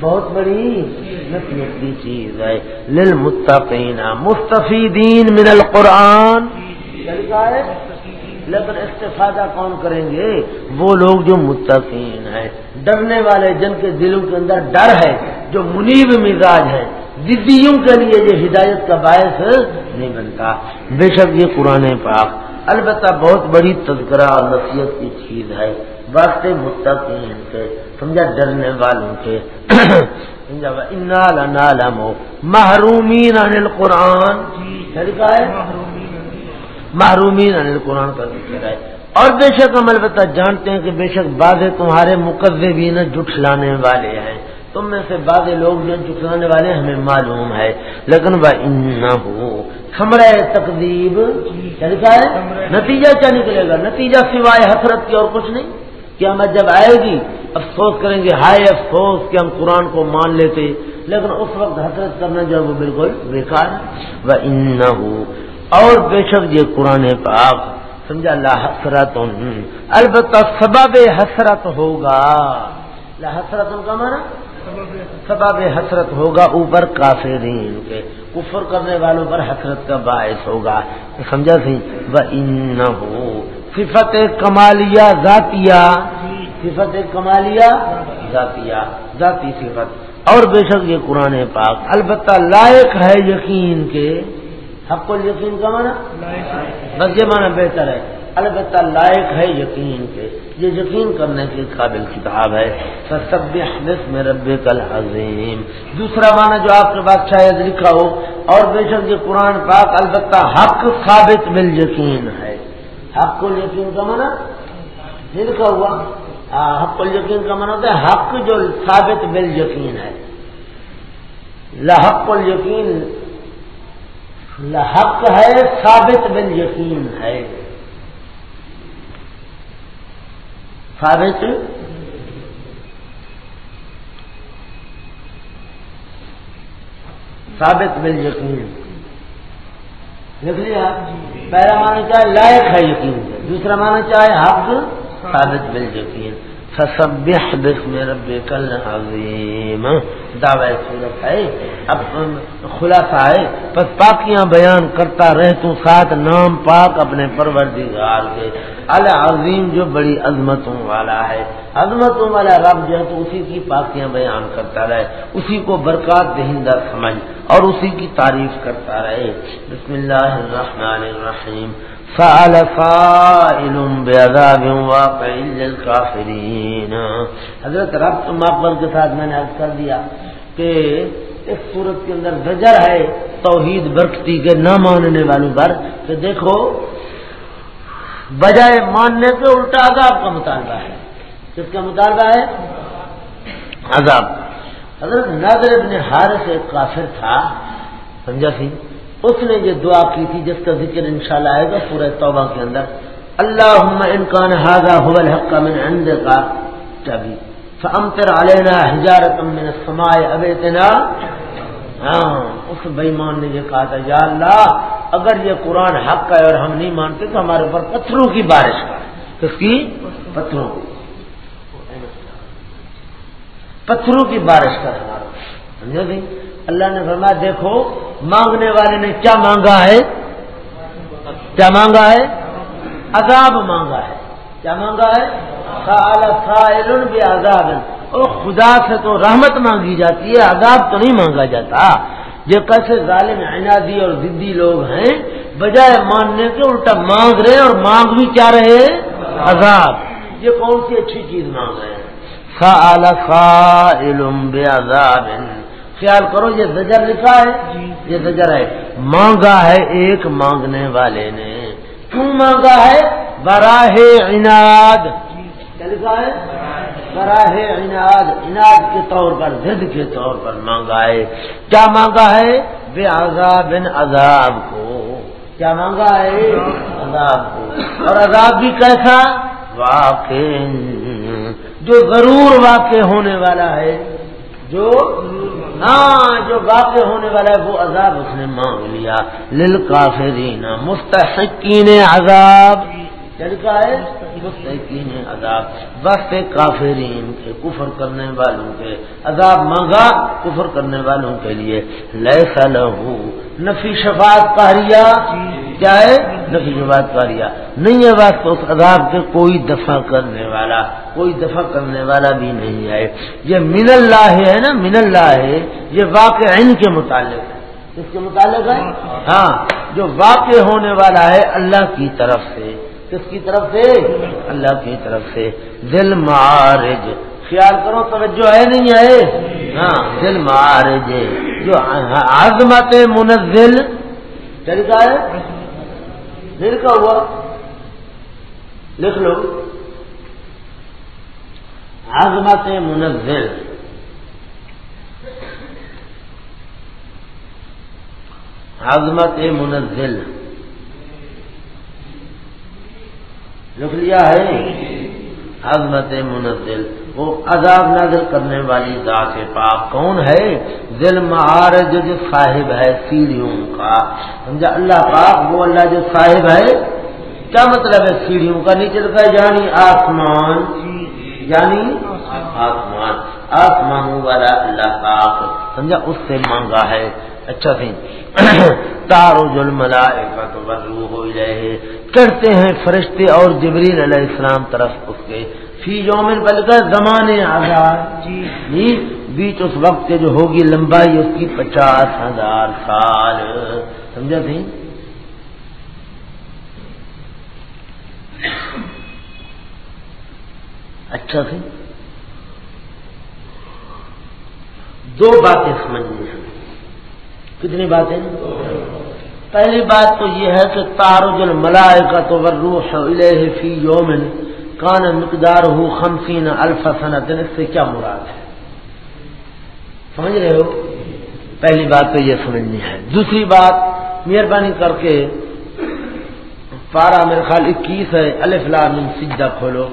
بہت بڑی نصیحت کی چیز ہے۔ للمتقین مستفیدین من القرآن۔ یعنی لیکن استفادہ کون کریں گے؟ وہ لوگ جو متقین ہیں۔ ڈرنے والے جن کے دلوں کے اندر ڈر ہے، جو منیب مزاج ہے۔ ضدیوں کے لیے یہ ہدایت کا باعث نہیں بنتا۔ بے شک یہ قرآن پاک۔ البتہ بہت بڑی تذکرہ اور نصیحت کی چیز ہے۔ واسطے متقین کے، سمجھا، ڈرنے والوں کے۔ محرومین عن القرآن۔ جی، ہے؟ محرومین عن القرآن کا ذکر ہے۔ اور بے شک ہم البتہ جانتے ہیں کہ بے شک بعض تمہارے مقدے بھی جٹلانے والے ہیں۔ تم میں سے بعض لوگ جو جٹلانے والے ہمیں معلوم ہے۔ لیکن وہ خمر تقدیب جی، کیا ہے؟ نتیجہ کیا نکلے گا؟ نتیجہ سوائے حسرت کی اور کچھ نہیں؟ کیا میں جب آئے گی، افسوس کریں گے، ہائے افسوس کہ ہم قرآن کو مان لیتے۔ لیکن اس وقت حسرت کرنا جو وہ بالکل بیکار ہے۔ وہ ان اور بے شک یہ قرآن پاک، سمجھا؟ اللہ حسرت البتہ سبب حسرت ہوگا۔ حسرت کا مانا سبب حسرت ہوگا، اوپر کافرین کے۔ کفر کرنے والوں پر حسرت کا باعث ہوگا۔ سمجھا سی؟ وہ ان صفت کمالیا ذاتیہ۔ صفت کمالیا ذاتیہ ذاتی صفت۔ اور بے شک یہ قرآن پاک البتہ لائق ہے یقین کے۔ حق کو یقین کا مانا بس یہ مانا بہتر ہے۔ البتہ لائق ہے یقین کے۔ یہ یقین کرنے کے قابل کتاب ہے۔ سب میں رب کل عظیم دوسرا معنی جو آپ کے پاس شاید لکھا ہو، اور بے شک یہ قرآن پاک البتہ حق ثابت مل یقین ہے۔ حق کو یقین کا مانا یہ لکھا ہوا۔ ہاں، حق کو یقین کا مانا ہوتا ہے حق جو ثابت مل یقین ہے لحق یقین لحق ہے، ثابت مل یقین ہے۔ ثابت ثابت مل یقین۔ لکھ لیا پہلا مانا چاہے لائق ہے یقین۔ دوسرا مانا چاہے حق۔ ثابت بل یقین۔ فسبح بسم ربك العظیم دعوی صورت ہے۔ اب خلاصہ ہے۔ پس پاکیاں بیان کرتا رہ تو ساتھ نام پاک اپنے پروردگار کے۔ العظیم جو بڑی عظمتوں والا ہے۔ عظمتوں والا رب جو ہے تو اسی کی پاکیاں بیان کرتا رہے۔ اسی کو برکات دہندہ سمجھ اور اسی کی تعریف کرتا رہے۔ بسم اللہ الرحمن الرحیم۔ فعل فائل بعذاب واقع للكافرین حضرت رب مقبل کے ساتھ میں نے عرض کر دیا کہ اس صورت کے اندر زجر ہے، توحید برکتی کے نہ ماننے والوں پر، کہ دیکھو، بجائے ماننے کے الٹا عذاب کا مطالبہ ہے۔ کس کا مطالبہ ہے؟ عذاب۔ حضرت نادر ابن حارث ایک کافر تھا، سمجھا سی؟ اس نے یہ دعا کی تھی جس کا ذکر انشاءاللہ آئے گا پورے توبہ کے اندر. اللہ انکان حاضا حول حق من عند کا چبی فامتر علینا حجارت من السماء ابیتنا. ہاں اس بےمان نے یہ کہا تھا، یا اللہ، اگر یہ قرآن حق کا ہے اور ہم نہیں مانتے تو ہمارے اوپر پتھروں کی بارش کا کس کی؟ پتھروں کی. پتھروں کی بارش کا ہمارا سمجھو اللہ نے فرمایا، دیکھو، مانگنے والے نے کیا مانگا ہے؟ کیا مانگا ہے؟ عذاب مانگا ہے۔ کیا مانگا ہے؟ بھی عذاب اور خدا سے تو رحمت مانگی جاتی ہے، عذاب تو نہیں مانگا جاتا۔ یہ کیسے ظالم عنادی اور ضدی لوگ ہیں؟ بجائے ماننے کے الٹا مانگ رہے اور مانگ بھی کیا رہے عذاب۔ یہ کون سی اچھی چیز مانگ رہے ہیں؟ علم بے عذاب خیال کرو یہ زجر لکھا ہے جی۔ یہ زجر ہے۔ مانگا ہے ایک مانگنے والے نے۔ کیوں مانگا ہے؟ براہ عناد۔ کیا لکھا ہے؟ براہ عناد۔ عناد کے طور پر ضد کے طور پر مانگا ہے۔ کیا مانگا ہے؟ بے عذاب عذاب کو۔ کیا مانگا ہے؟ عذاب کو۔ اور عذاب بھی کیسا؟ واقع۔ جو ضرور واقع ہونے والا ہے جو ہاں جو واقع ہونے والا ہے، وہ عذاب اس نے مانگ لیا۔ لل کافرین مستحقین عذاب۔ کیا ہے؟ مستحقین عذاب۔ بس کافرین کے، کفر کرنے والوں کے۔ عذاب مانگا کفر کرنے والوں کے لیے۔ لہ نفی شفاعت کاریا کیا ہے؟ نفی شفاعت کاریا نہیں ہے بات تو اس عذاب کے کوئی دفع کرنے والا، کوئی دفع کرنے والا بھی نہیں ہے۔ یہ من اللہ ہے نا، من اللہ ہے، یہ واقع ان کے متعلق ہے۔ اس کے متعلق ہے؟ ہاں جو واقع ہونے والا ہے اللہ کی طرف سے۔ کس کی طرف سے؟ اللہ کی طرف سے۔ دل معارج۔ خیال کرو، توجہ ہے نہیں ہے؟ ہاں دل معارج۔ جو عظمت منزل طریقہ ہے۔ دل کا ہوا۔ لکھ لو۔ عظمت منزل۔ عظمت منزل۔ لکھ لیا ہے۔ عظمت منزل۔ وہ عذاب نازل کرنے والی ذات پاک کون ہے؟ دل معارج جو صاحب ہے سیڑھیوں کا۔ سمجھا؟ اللہ پاک وہ اللہ جو صاحب ہے۔ کیا مطلب ہے سیڑھیوں کا؟ نیچے کا یعنی آسمان۔ یعنی آسمان۔ آسمان والا اللہ پاک۔ سمجھا؟ اس سے مانگا ہے۔ اچھا سی تارو جل ملا ہو جائے کرتے ہیں فرشتے اور جبریل علیہ السلام طرف اس کے۔ فی یومن بل کر زمانے آزاد. جی. بیچ اس وقت کے جو ہوگی لمبائی اس کی پچاس ہزار سال. سمجھا سی اچھا سی دو باتیں سمجھنی ہیں کتنی باتیں؟ پہلی بات تو یہ ہے کہ تارج الملائے کا تو روح فی یومن. کان مقدار ہو خمسین الفسنت اس سے کیا مراد ہے؟ سمجھ رہے ہو؟ پہلی بات تو یہ سمجھنی ہے۔ دوسری بات، مہربانی کر کے پارا میرے خیال اکیس ہے الفلام سجدہ کھولو۔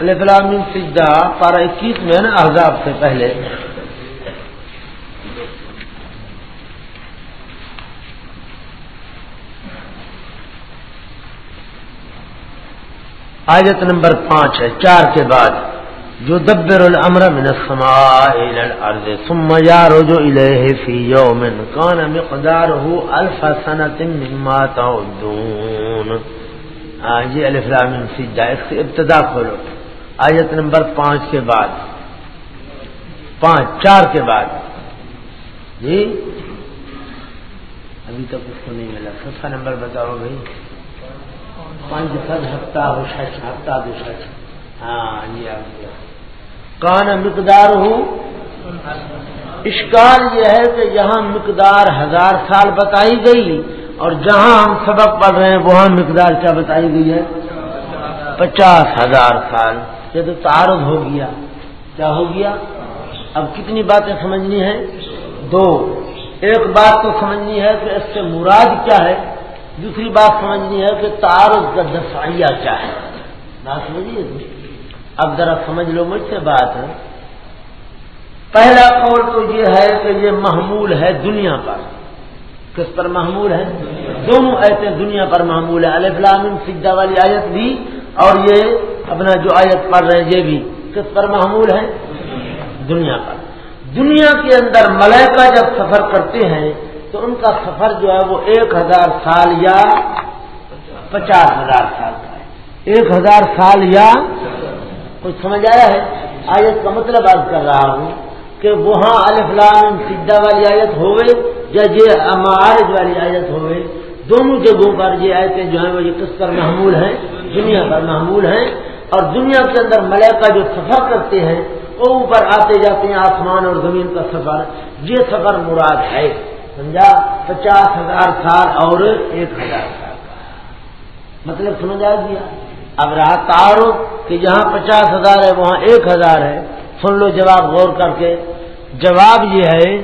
الفلام سجدہ پارا اکیس میں ہے نا، احزاب سے پہلے۔ آیت نمبر پانچ ہے، چار کے بعد جو دبر الامر من السماء الى الارض، ثم يعرج اليه في يوم كان مقداره الف سنه مما تعدون۔ ہاں جی الف لام سجدہ، اس سے ابتدا کھولو۔ آیت نمبر پانچ کے بعد۔ پانچ، چار کے بعد۔ جی؟ ابھی تک اس کو نہیں ملا۔ سفا نمبر بتاؤ بھائی۔ پانچ سر ہفتہ ہو سچ ہفتہ دو سچ ہاں جی آ گیا۔ کان مقدار ہوں اشکال یہ ہے کہ یہاں مقدار ہزار سال بتائی گئی اور جہاں ہم سبق پڑھ رہے ہیں، وہاں مقدار کیا بتائی گئی ہے؟ پچاس ہزار سال۔ یہ تو تعارف ہو گیا۔ کیا ہو گیا؟ اب کتنی باتیں سمجھنی ہیں؟ دو۔ ایک بات تو سمجھنی ہے کہ اس سے مراد کیا ہے؟ دوسری بات سمجھنی ہے کہ تعارف کا دفعیہ کیا ہے؟ بات سمجھیے؟ اب ذرا سمجھ لو مجھ سے بات ہے۔ پہلا قول تو یہ ہے کہ یہ محمول ہے دنیا پر۔ کس پر محمول ہے؟ دونوں ایسے دنیا پر محمول ہے۔ الفلام سجدہ والی آیت بھی اور یہ اپنا جو آیت پڑھ رہے ہیں، یہ بھی۔ کس پر محمول ہے؟ دنیا پر۔ دنیا کے اندر ملائکہ جب سفر کرتے ہیں تو ان کا سفر جو ہے وہ ایک ہزار سال یا پچاس ہزار سال کا ہے۔ ایک ہزار سال یا کچھ سمجھ آیا ہے؟ آیت کا مطلب عرض کر رہا ہوں کہ وہاں الفلام سجدہ والی آیت ہوئے یا یہ معارج والی آیت ہوئے دونوں جگہوں پر یہ آیتیں جو ہیں وہ یہ کس پر محمول ہیں، دنیا پر محمول ہیں۔ اور دنیا کے اندر ملیکا جو سفر کرتے ہیں، وہ اوپر آتے جاتے ہیں آسمان اور زمین کا سفر۔ یہ سفر مراد ہے۔ سمجھا؟ پچاس ہزار سال اور ایک ہزار سال۔ کا مطلب سمجھ آ گیا؟ اب رہا تعارف کہ جہاں پچاس ہزار ہے، وہاں ایک ہزار ہے۔ سن لو جواب غور کر کے۔ جواب یہ ہے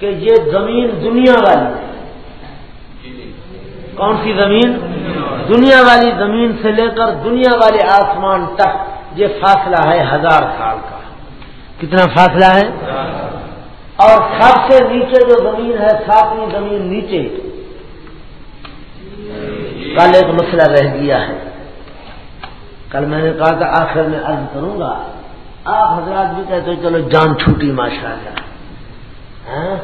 کہ یہ زمین دنیا والی ہے۔ کون سی زمین؟ دنیا والی زمین سے لے کر دنیا والے آسمان تک یہ فاصلہ ہے ہزار سال کا۔ کتنا فاصلہ ہے؟ اور سب سے نیچے جو زمین ہے، ساتویں زمین نیچے۔ کل ایک مسئلہ رہ گیا ہے۔ کل میں نے کہا تھا، آخر میں عرض کروں گا۔ آپ حضرات بھی کہتے چلو جان چھوٹی ماشاء اللہ ہاں؟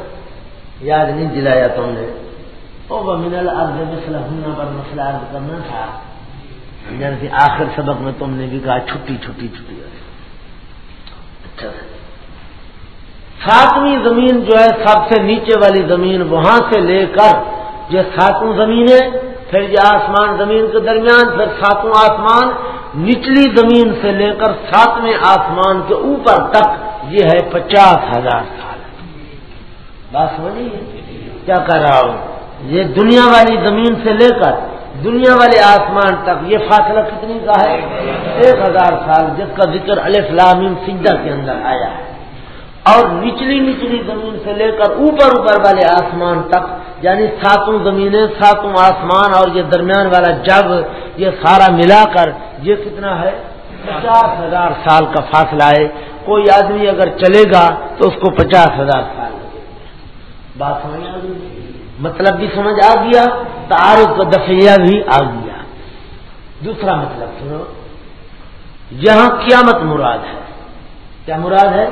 یاد نہیں دلایا تم نے۔ او بمن الارض مسئلہ ہونا پر مسئلہ عرض کرنا تھا۔ یعنی آخر سبق میں تم نے بھی کہا، چھٹی چھٹی چھٹی۔ اچھا۔ ساتویں زمین جو ہے سب سے نیچے والی زمین وہاں سے لے کر جو ساتوں زمینیں، پھر یہ آسمان زمین کے درمیان، پھر ساتوں آسمان، نچلی زمین سے لے کر ساتویں آسمان کے اوپر تک یہ ہے پچاس ہزار سال۔ بات سمجھیے کیا کر رہا ہوں؟ یہ دنیا والی زمین سے لے کر دنیا والے آسمان تک یہ فاصلہ کتنی کا ہے؟ ایک ہزار سال، جس کا ذکر الفلام سجدہ کے اندر آیا ہے۔ اور نچلی نچلی زمین سے لے کر اوپر اوپر والے آسمان تک یعنی ساتوں زمینیں، ساتوں آسمان اور یہ درمیان والا جگ، یہ سارا ملا کر، یہ کتنا ہے؟ پچاس ہزار سال کا فاصلہ ہے۔ کوئی آدمی اگر چلے گا تو اس کو پچاس ہزار سال۔ بات سمجھ آ گئی؟ مطلب بھی سمجھ آ گیا، تعارف کا دفعہ بھی آ گیا۔ دوسرا مطلب سنو، یہاں قیامت مراد ہے۔ کیا مراد ہے؟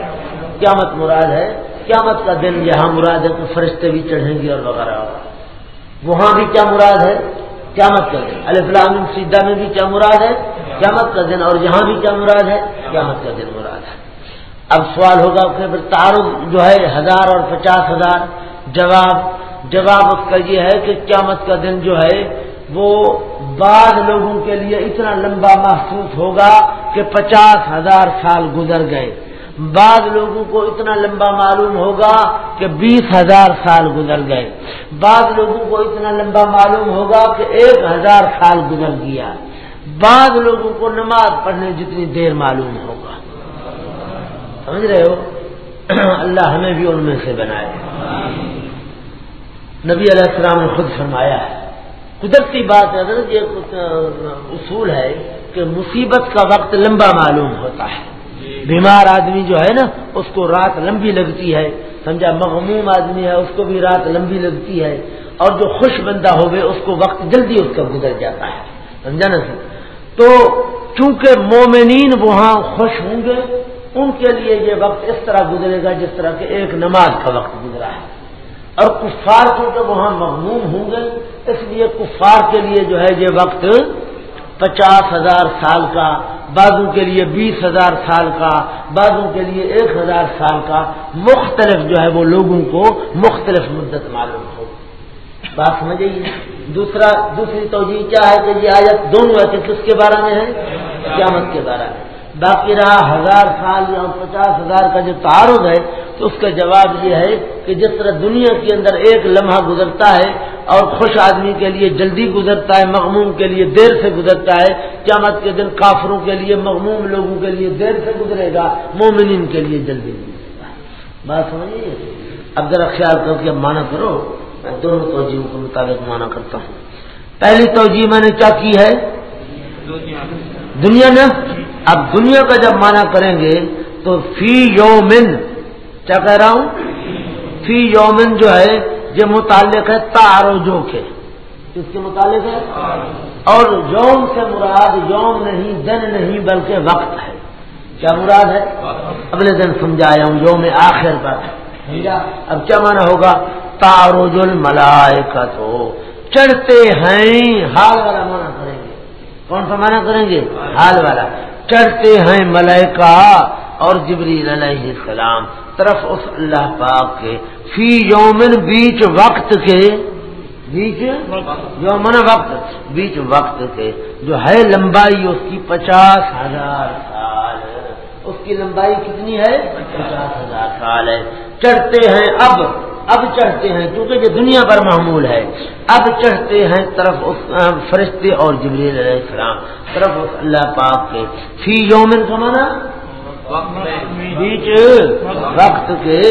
قیامت مراد ہے، قیامت کا دن یہاں مراد ہے تو فرشتے بھی چڑھیں گے اور وغیرہ وہاں بھی کیا مراد ہے؟ قیامت کا دن۔ الفلام سیدہ میں بھی کیا مراد ہے؟ قیامت کا دن۔ اور یہاں بھی کیا مراد ہے؟ قیامت کا دن مراد ہے۔ اب سوال ہوگا کہ پھر تعارف جو ہے، ہزار اور پچاس ہزار جواب۔ جواب اس کا یہ ہے کہ قیامت کا دن جو ہے، وہ بعض لوگوں کے لیے اتنا لمبا محسوس ہوگا کہ پچاس ہزار سال گزر گئے۔ بعض لوگوں کو اتنا لمبا معلوم ہوگا کہ بیس ہزار سال گزر گئے۔ بعض لوگوں کو اتنا لمبا معلوم ہوگا کہ ایک ہزار سال گزر گیا۔ بعض لوگوں کو نماز پڑھنے جتنی دیر معلوم ہوگا۔ سمجھ رہے ہو؟ اللہ ہمیں بھی ان میں سے بنائے۔ نبی علیہ السلام نے خود فرمایا ہے۔ قدرتی بات ہے یہ اصول ہے کہ مصیبت کا وقت لمبا معلوم ہوتا ہے۔ بیمار آدمی جو ہے نا، اس کو رات لمبی لگتی ہے۔ سمجھا، مغموم آدمی ہے، اس کو بھی رات لمبی لگتی ہے۔ اور جو خوش بندہ ہوئے اس کو وقت جلدی اس کا گزر جاتا ہے۔ سمجھا نا سر تو چونکہ مومنین وہاں خوش ہوں گے، ان کے لیے یہ وقت اس طرح گزرے گا جس طرح کہ ایک نماز کا وقت گزرا ہے۔ اور کفار چونکہ وہاں مغموم ہوں گے، اس لیے کفار کے لیے جو ہے یہ وقت پچاس ہزار سال کا بعضوں کے لیے بیس ہزار سال کا، بعضوں کے لیے ایک ہزار سال کا مختلف جو ہے وہ لوگوں کو مختلف مدت معلوم ہو۔ بات سمجھے دوسرا، دوسری توجہ کیا ہے کہ یہ آیت دونوں ہے کس کے بارے میں ہے قیامت کے بارے میں۔ باقی رہا ہزار سال یا پچاس ہزار کا جو تعارف ہے تو اس کا جواب یہ ہے کہ جس طرح دنیا کے اندر ایک لمحہ گزرتا ہے اور خوش آدمی کے لیے جلدی گزرتا ہے، مغموم کے لیے دیر سے گزرتا ہے، قیامت کے دن کافروں کے لیے، مغموم لوگوں کے لیے دیر سے گزرے گا، مومنین کے لیے جلدی گزرے گا۔ بات سمجھیے؟ اب ذرا خیال کرو کہ اب مانا کرو، میں دونوں توجہ کے مطابق مانا کرتا ہوں۔ پہلی توجہ میں نے کیا کی ہے؟ دنیا میں۔ اب دنیا کا جب مانا کریں گے تو فی یومن کیا کہہ رہا ہوں؟ فی یومن جو ہے، یہ متعلق ہے تاروجو کے۔ کس کے متعلق ہے؟ اور یوم سے مراد یوم نہیں، دن نہیں، بلکہ وقت ہے۔ کیا مراد ہے؟ اگلے دن سمجھایا ہوں، یوم آخر پر۔ اب کیا مانا ہوگا؟ تاروج الملائکت ہو چڑھتے ہیں، حال والا مانا کریں گے۔ کون سا مانا کریں گے؟ حال والا۔ چڑھتے ہیں ملائکہ اور جبریل علیہ السلام۔ طرف اس اللہ پاک کے۔ فی یومن بیچ وقت کے، بیچ یومن وقت، بیچ وقت کے، جو ہے لمبائی اس کی پچاس ہزار سال۔ اس کی لمبائی کتنی ہے؟ پچاس ہزار سال ہے۔ چڑھتے ہیں اب اب چڑھتے ہیں، کیونکہ یہ دنیا پر معمول ہے۔ اب چڑھتے ہیں طرف اس فرشتے اور جبریل علیہ السلام، طرف اس اللہ پاک کے۔ فی یومن کا مانا بیچ وقت کے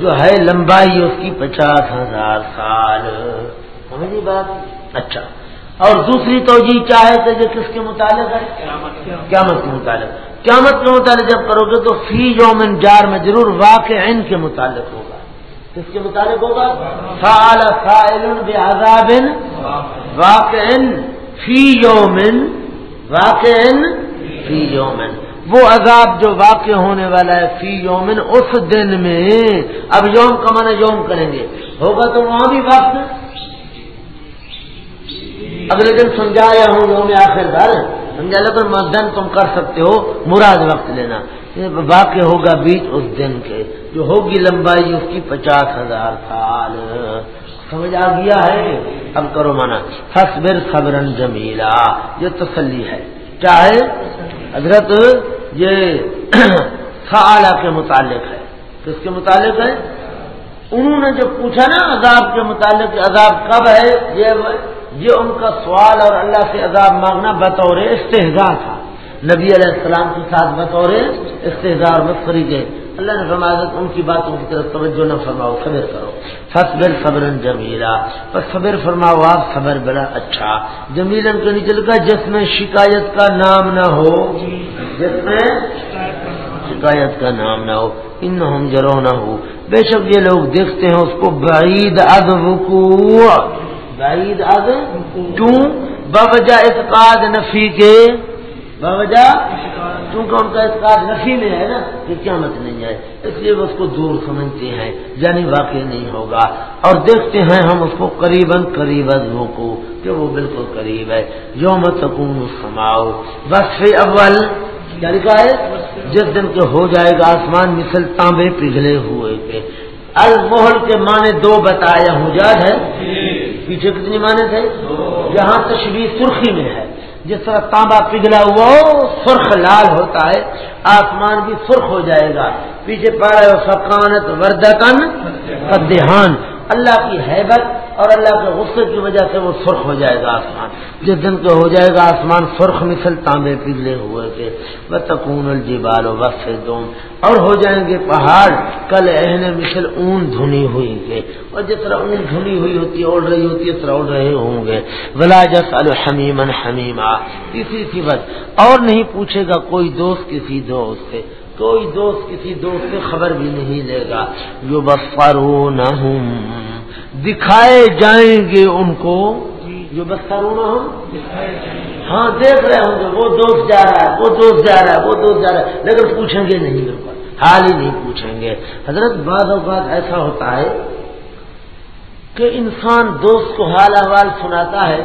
جو ہے لمبائی اس کی پچاس ہزار سال۔ سمجھی بات۔ اچھا۔ اور دوسری توجہ کیا ہے کہ یہ کس کے متعلق ہے؟ قیامت کے۔ متعلق۔ قیامت کے متعلق جب کرو گے تو فی یومن جار میں ضرور واقع ان کے متعلق ہوگا۔ کس کے متعلق ہوگا؟ سال سائل عذاب واقع فی یومن واقع فی یومن وہ عذاب جو واقع ہونے والا ہے فی یومن، اس دن میں۔ اب یوم کا من یوم کریں گے۔ ہوگا تو وہاں بھی وقت۔ اگلے دن سمجھایا ہوں یوم آخر بار سمجھا لیکن دن تم کر سکتے ہو، مراد وقت لینا۔ واقع ہوگا بیچ اس دن کے۔ جو ہوگی لمبائی، اس کی پچاس ہزار سال۔ سمجھ آ گیا ہے اب کرو مانا حسبر صبرن جمیلا۔ یہ تسلی ہے۔ کیا ہے؟ حضرت یہ سعالہ کے متعلق ہے۔ کس کے متعلق ہے؟ انہوں نے جو پوچھا نا عذاب کے متعلق، عذاب کب ہے؟ یہ یہ ان کا سوال اور اللہ سے عذاب مانگنا بطور استحجا تھا۔ نبی علیہ السلام کے ساتھ بطور استحزار مسخری کے اللہ نے فرمایا ان کی باتوں کی طرف توجہ نہ فرماؤ، صبر کرو۔ فصبر صبر جمیلا۔ پر صبر فرماؤ، آپ صبر بڑا اچھا۔ جمیلن کے نیچے لگا جس میں شکایت کا نام نہ ہو۔ جس میں شکایت کا نام نہ ہو۔ ان ہم جرو نہ ہو بے شک یہ لوگ دیکھتے ہیں اس کو، بعید اد وقوع بعید اد کیوں؟ بوجہ اعتقاد نفی کے۔ باوجہ چونکہ ان کا اس نفی میں ہے نا کہ قیامت نہیں ہے اس لیے وہ اس کو دور سمجھتے ہیں یعنی واقع نہیں ہوگا۔ اور دیکھتے ہیں ہم اس کو قریب قریب کو کہ وہ بالکل قریب ہے۔ یوم تکون سماؤ بس اول کیا لکھا ہے؟ جس دن کے ہو جائے گا آسمان مثل تانبے پگھلے ہوئے تھے المحل کے معنی دو بتایا حجاج ہے؟ پیچھے کتنی معنی تھے؟ جہاں تشریح سرخی میں ہے۔ جس طرح تانبا پگھلا ہوا ہو، سرخ لال ہوتا ہے، آسمان بھی سرخ ہو جائے گا۔ پیچھے پڑ رہے فقانت وردکن دھیان اللہ کی حیبت اور اللہ کے غصے کی وجہ سے وہ سرخ ہو جائے گا آسمان۔ جس دن کو ہو جائے گا آسمان سرخ، مثل تانبے پگھلے ہوئے تھے وہ تکون الجبال وقف دوم اور ہو جائیں گے پہاڑ، کل اہن مثل اون دھنی ہوئی گے اور جس طرح اون دھنی ہوئی ہوتی ہے، اڑ رہی ہوتی ہے، اس طرح اڑ رہے ہوں گے۔ ولا جس الحمیمن حمیما تیسری سی بات اور نہیں پوچھے گا کوئی دوست کسی دوست سے۔ کوئی دوست کسی دوست سے خبر بھی نہیں لے گا۔ جو بفرون دکھائے جائیں گے ان کو۔ جو بس ہاں دیکھ رہے ہوں گے وہ دوست جا رہا ہے وہ دوست جا رہا ہے وہ دوست جا رہا ہے۔ لیکن پوچھیں گے نہیں بالکل حال ہی نہیں پوچھیں گے۔ حضرت بعض اوقات ایسا ہوتا ہے کہ انسان دوست کو حال احوال سناتا ہے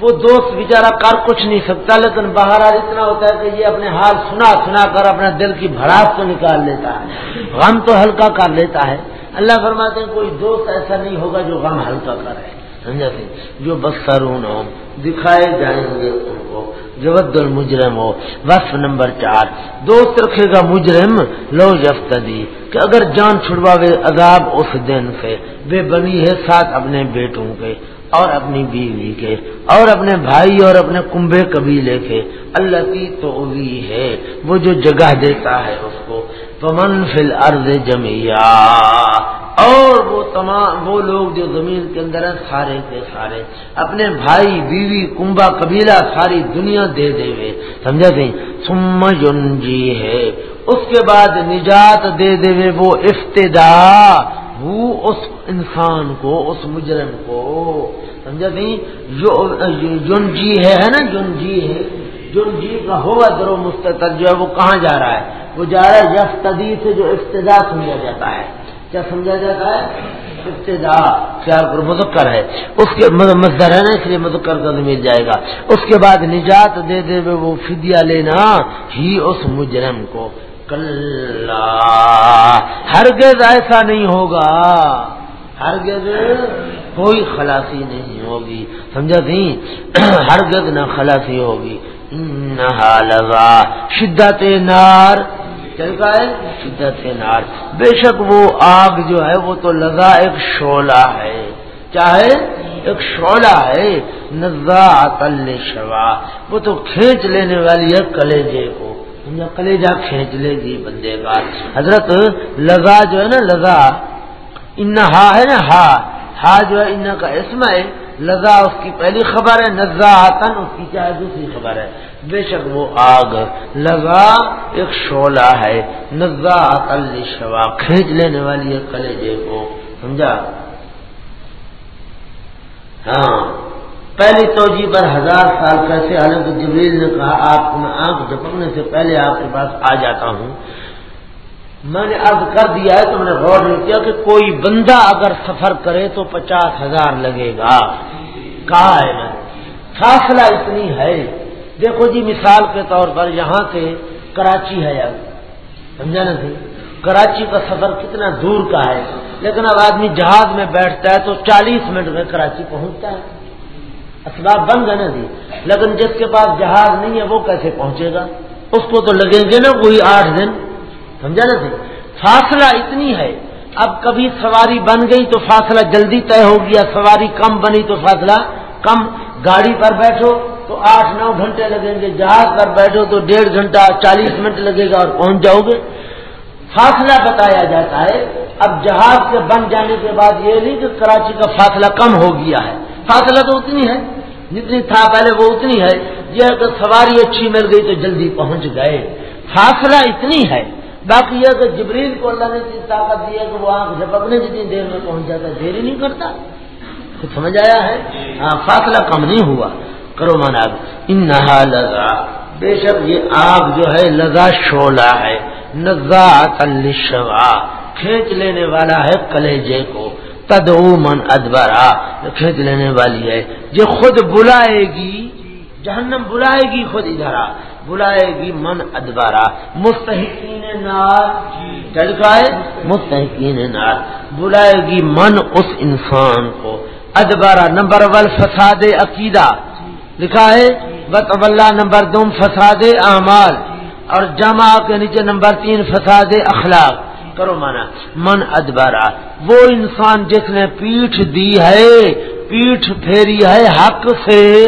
وہ دوست بیچارہ کر کچھ نہیں سکتا لیکن باہر اتنا ہوتا ہے کہ یہ اپنے حال سنا سنا کر اپنے دل کی بھڑاس کو نکال لیتا ہے غم تو ہلکا کر لیتا ہے۔ اللہ فرماتے ہیں، کوئی دوست ایسا نہیں ہوگا جو غم ہلکا کرے سمجھا سی جو بس سرون ہو دکھائے جائیں گے ان کو۔ جبد المجرم ہو، وصف نمبر چار۔ دوست رکھے گا مجرم، لو جفتدی کہ اگر جان چھڑواوے عذاب اس دن سے، بے بنی ہے ساتھ اپنے بیٹوں کے، اور اپنی بیوی کے، اور اپنے بھائی اور اپنے کنبے قبیلے کے۔ اللہ کی تو ہے، وہ جو جگہ دیتا ہے اس کو۔ پمن فل ارض جمیا اور وہ تمام وہ لوگ جو زمین کے اندر ہیں، سارے کے سارے۔ اپنے بھائی، بیوی کنبا قبیلہ، ساری دنیا دے دے ہوئے۔ سمجھا سی سم جی ہے۔ اس کے بعد نجات دے دے ہوئے وہ افتدا۔ وہ اس انسان کو، اس مجرم کو۔ سمجھا سی جن جی ہے نا؟ جن جی ہے۔ جی کا ہوا درو مستقل جو ہے وہ کہاں جا رہا ہے؟ وہ جا رہا ہے یفتدی سے جو ابتدا سمجھا جاتا ہے۔ کیا سمجھا جاتا ہے؟ ابتدا خیال کرو مذکر ہے؟ اس کے مزدور ہے نا، اس لیے مذکر کا مل جائے گا۔ اس کے بعد نجات دے دے وہ فدیہ لینا۔ ہی اس مجرم کو۔ کل ہرگز ایسا نہیں ہوگا۔ ہرگز کوئی خلاصی نہیں ہوگی۔ سمجھا تھی؟ ہرگز نہ خلاصی ہوگی۔ لگا شدت نار. چلتا ہے؟ شدت نار. بے شک وہ آگ جو ہے وہ تو لگا ایک شولہ ہے. چاہے ایک شولہ ہے. نزا تل شوا وہ تو کھینچ لینے والی ہے کلیجے کو. کلیجا کھینچ لے گی بندے کا. حضرت لگا جو ہے نا لگا ان ہا ہے نا، ہا. ہا جو ہے ان کا اسم ہے. لگا اس کی پہلی خبر ہے نزا آتن اس کی چاہے دوسری خبر ہے. بے شک وہ آگ لگا ایک شولہ ہے نزا آتل شوا کھینچ لینے والی ہے کلیجے کو، سمجھا؟ ہاں۔ پہلی توجہ پر ہزار سال کیسے حالانکہ جبریل نے کہا، آپ میں آنکھ جھپکنے سے پہلے آپ کے پاس آ جاتا ہوں۔ میں نے اب کر دیا ہے تو میں نے غور نہیں کیا کہ کوئی بندہ اگر سفر کرے تو پچاس ہزار لگے گا۔ کہا ہے میں۔ فاصلہ اتنی ہے۔ دیکھو جی مثال کے طور پر یہاں سے کراچی ہے اب سمجھا نا سی کراچی کا سفر کتنا دور کا ہے، لیکن اب آدمی جہاز میں بیٹھتا ہے تو چالیس منٹ میں کراچی پہنچتا ہے۔ اسباب بن گئے نا جی؟ لیکن جس کے پاس جہاز نہیں ہے، وہ کیسے پہنچے گا؟ اس کو تو لگیں گے نا وہی آٹھ دن، سمجھا نا جی؟ فاصلہ اتنی ہے۔ اب کبھی سواری بن گئی تو فاصلہ جلدی طے ہو گیا، سواری کم بنی تو فاصلہ کم۔ گاڑی پر بیٹھو۔ تو آٹھ نو گھنٹے لگیں گے۔ جہاز پر بیٹھو تو ڈیڑھ گھنٹہ، چالیس منٹ لگے گا اور پہنچ جاؤ گے۔ فاصلہ بتایا جاتا ہے۔ اب جہاز کے بن جانے کے بعد یہ نہیں کہ کراچی کا فاصلہ کم ہو گیا ہے۔ فاصلہ تو اتنی ہے۔ جتنی تھا پہلے وہ اتنی ہے۔ یہ کہ سواری اچھی مل گئی تو جلدی پہنچ گئے۔ فاصلہ اتنی ہے۔ باقی یہ کہ جبریل کو اللہ نے طاقت دی ہے کہ وہ آنکھ جھپکنے جتنی دیر میں پہنچ جاتا دیر ہی نہیں کرتا۔ سمجھ آیا ہے؟ ہاں فاصلہ کم نہیں ہوا۔ کرو منا ان لگا بے شک یہ آگ جو ہے لگا شولا ہے۔ نزا تلشوا کھینچ لینے والا ہے کلیجے کو۔ تدعو من ادبرا۔ کھینچ لینے والی ہے۔ جو خود بلائے گی، جہنم بلائے گی خود ادھر۔ بلائے گی من ادبارا مستحقین نار۔ چلکائے مستحقین نار۔ بلائے گی من اس انسان کو۔ ادبارا نمبر ون فساد عقیدہ۔ لکھا ہے بط نمبر دو فساد اعمال۔ اور جمع کے نیچے نمبر تین، فساد اخلاق۔ کرو مانا، من ادبارا وہ انسان جس نے پیٹھ دی ہے، پیٹھ پھیری ہے حق سے۔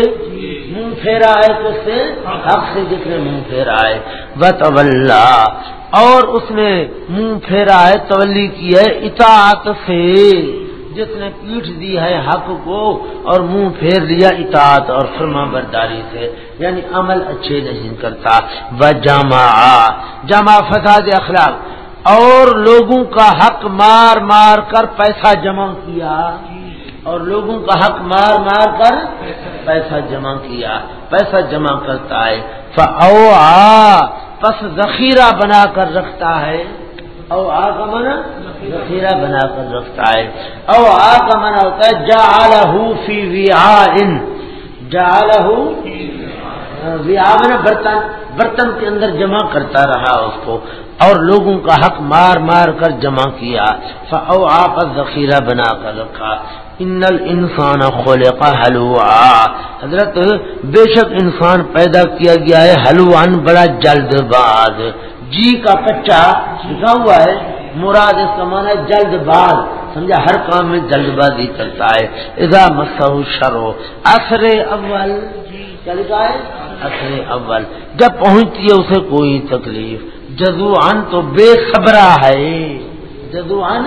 منہ پھیرا ہے کس سے؟ حق سے جس نے منہ پھیرا ہے۔ بت اور اس نے منہ پھیرا ہے، تولی کی ہے اطاعت سے۔ جس نے پیٹھ دی ہے حق کو اور منہ پھیر لیا اطاعت اور فرما برداری سے یعنی عمل اچھے نہیں کرتا۔ وہ جامع جمع فساد اخلاق۔ اور لوگوں کا حق مار مار کر پیسہ جمع کیا۔ اور لوگوں کا حق مار مار کر پیسہ جمع کیا۔ پیسہ جمع کرتا ہے۔ او آ پس ذخیرہ بنا کر رکھتا ہے۔ او آ کا منا ذخیرہ بنا کر رکھتا ہے۔ او آ کا منا ہوتا ہے جا فی وی ان جا وی برتن برتن کے اندر جمع کرتا رہا اس کو۔ اور لوگوں کا حق مار مار کر جمع کیا۔ او آپ ذخیرہ بنا کر رکھا۔ ان انسان خلق حلوا حضرت، بے شک انسان پیدا کیا گیا ہے حلوان بڑا جلد باز۔ جی کا پچا لکھا ہوا ہے، مراد اس کا مانا جلد باز سمجھا، ہر کام میں جلد بازی کرتا ہے۔ اذا مسو شرو۔ اثر اول۔ جی، کیا لکھا ہے؟ اثر اول۔ جب پہنچتی ہے اسے کوئی تکلیف۔ جزوان تو بے صبرا ہے۔ جزوان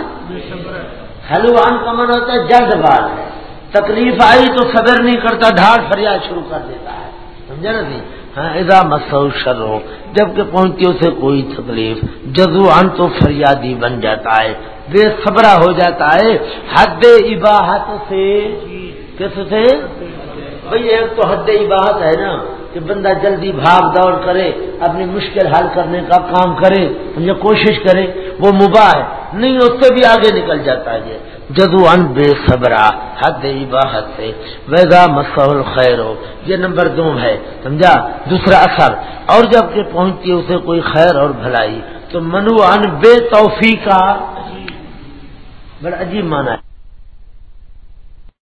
حلوان کا من ہوتا ہے جلد باز ہے تکلیف آئی تو صبر نہیں کرتا ڈھاڑ فریاد شروع کر دیتا ہے۔ سمجھا نا جی ہاں، ادا مسو شرو جبکہ پہنچتی اسے کوئی تکلیف۔ جزوان تو فریادی بن جاتا ہے، بے صبرا ہو جاتا ہے۔ حد عباہت سے۔ کس سے؟ بھائی ایک تو حد عباہت ہے نا، کہ بندہ جلدی بھاگ دوڑ کرے، اپنی مشکل حل کرنے کا کام کرے کوشش کرے، وہ مباح ہے۔ نہیں، اس سے بھی آگے نکل جاتا ہے۔ جدو ان بے صبرا، حد عباہت سے۔ ویگا مسل خیر ہو یہ نمبر دو ہے، سمجھا؟ دوسرا اثر، اور جبکہ پہنچتی ہے اسے کوئی خیر اور بھلائی، تو منو ان بے توفیقہ۔ کا بڑا عجیب مانا ہے۔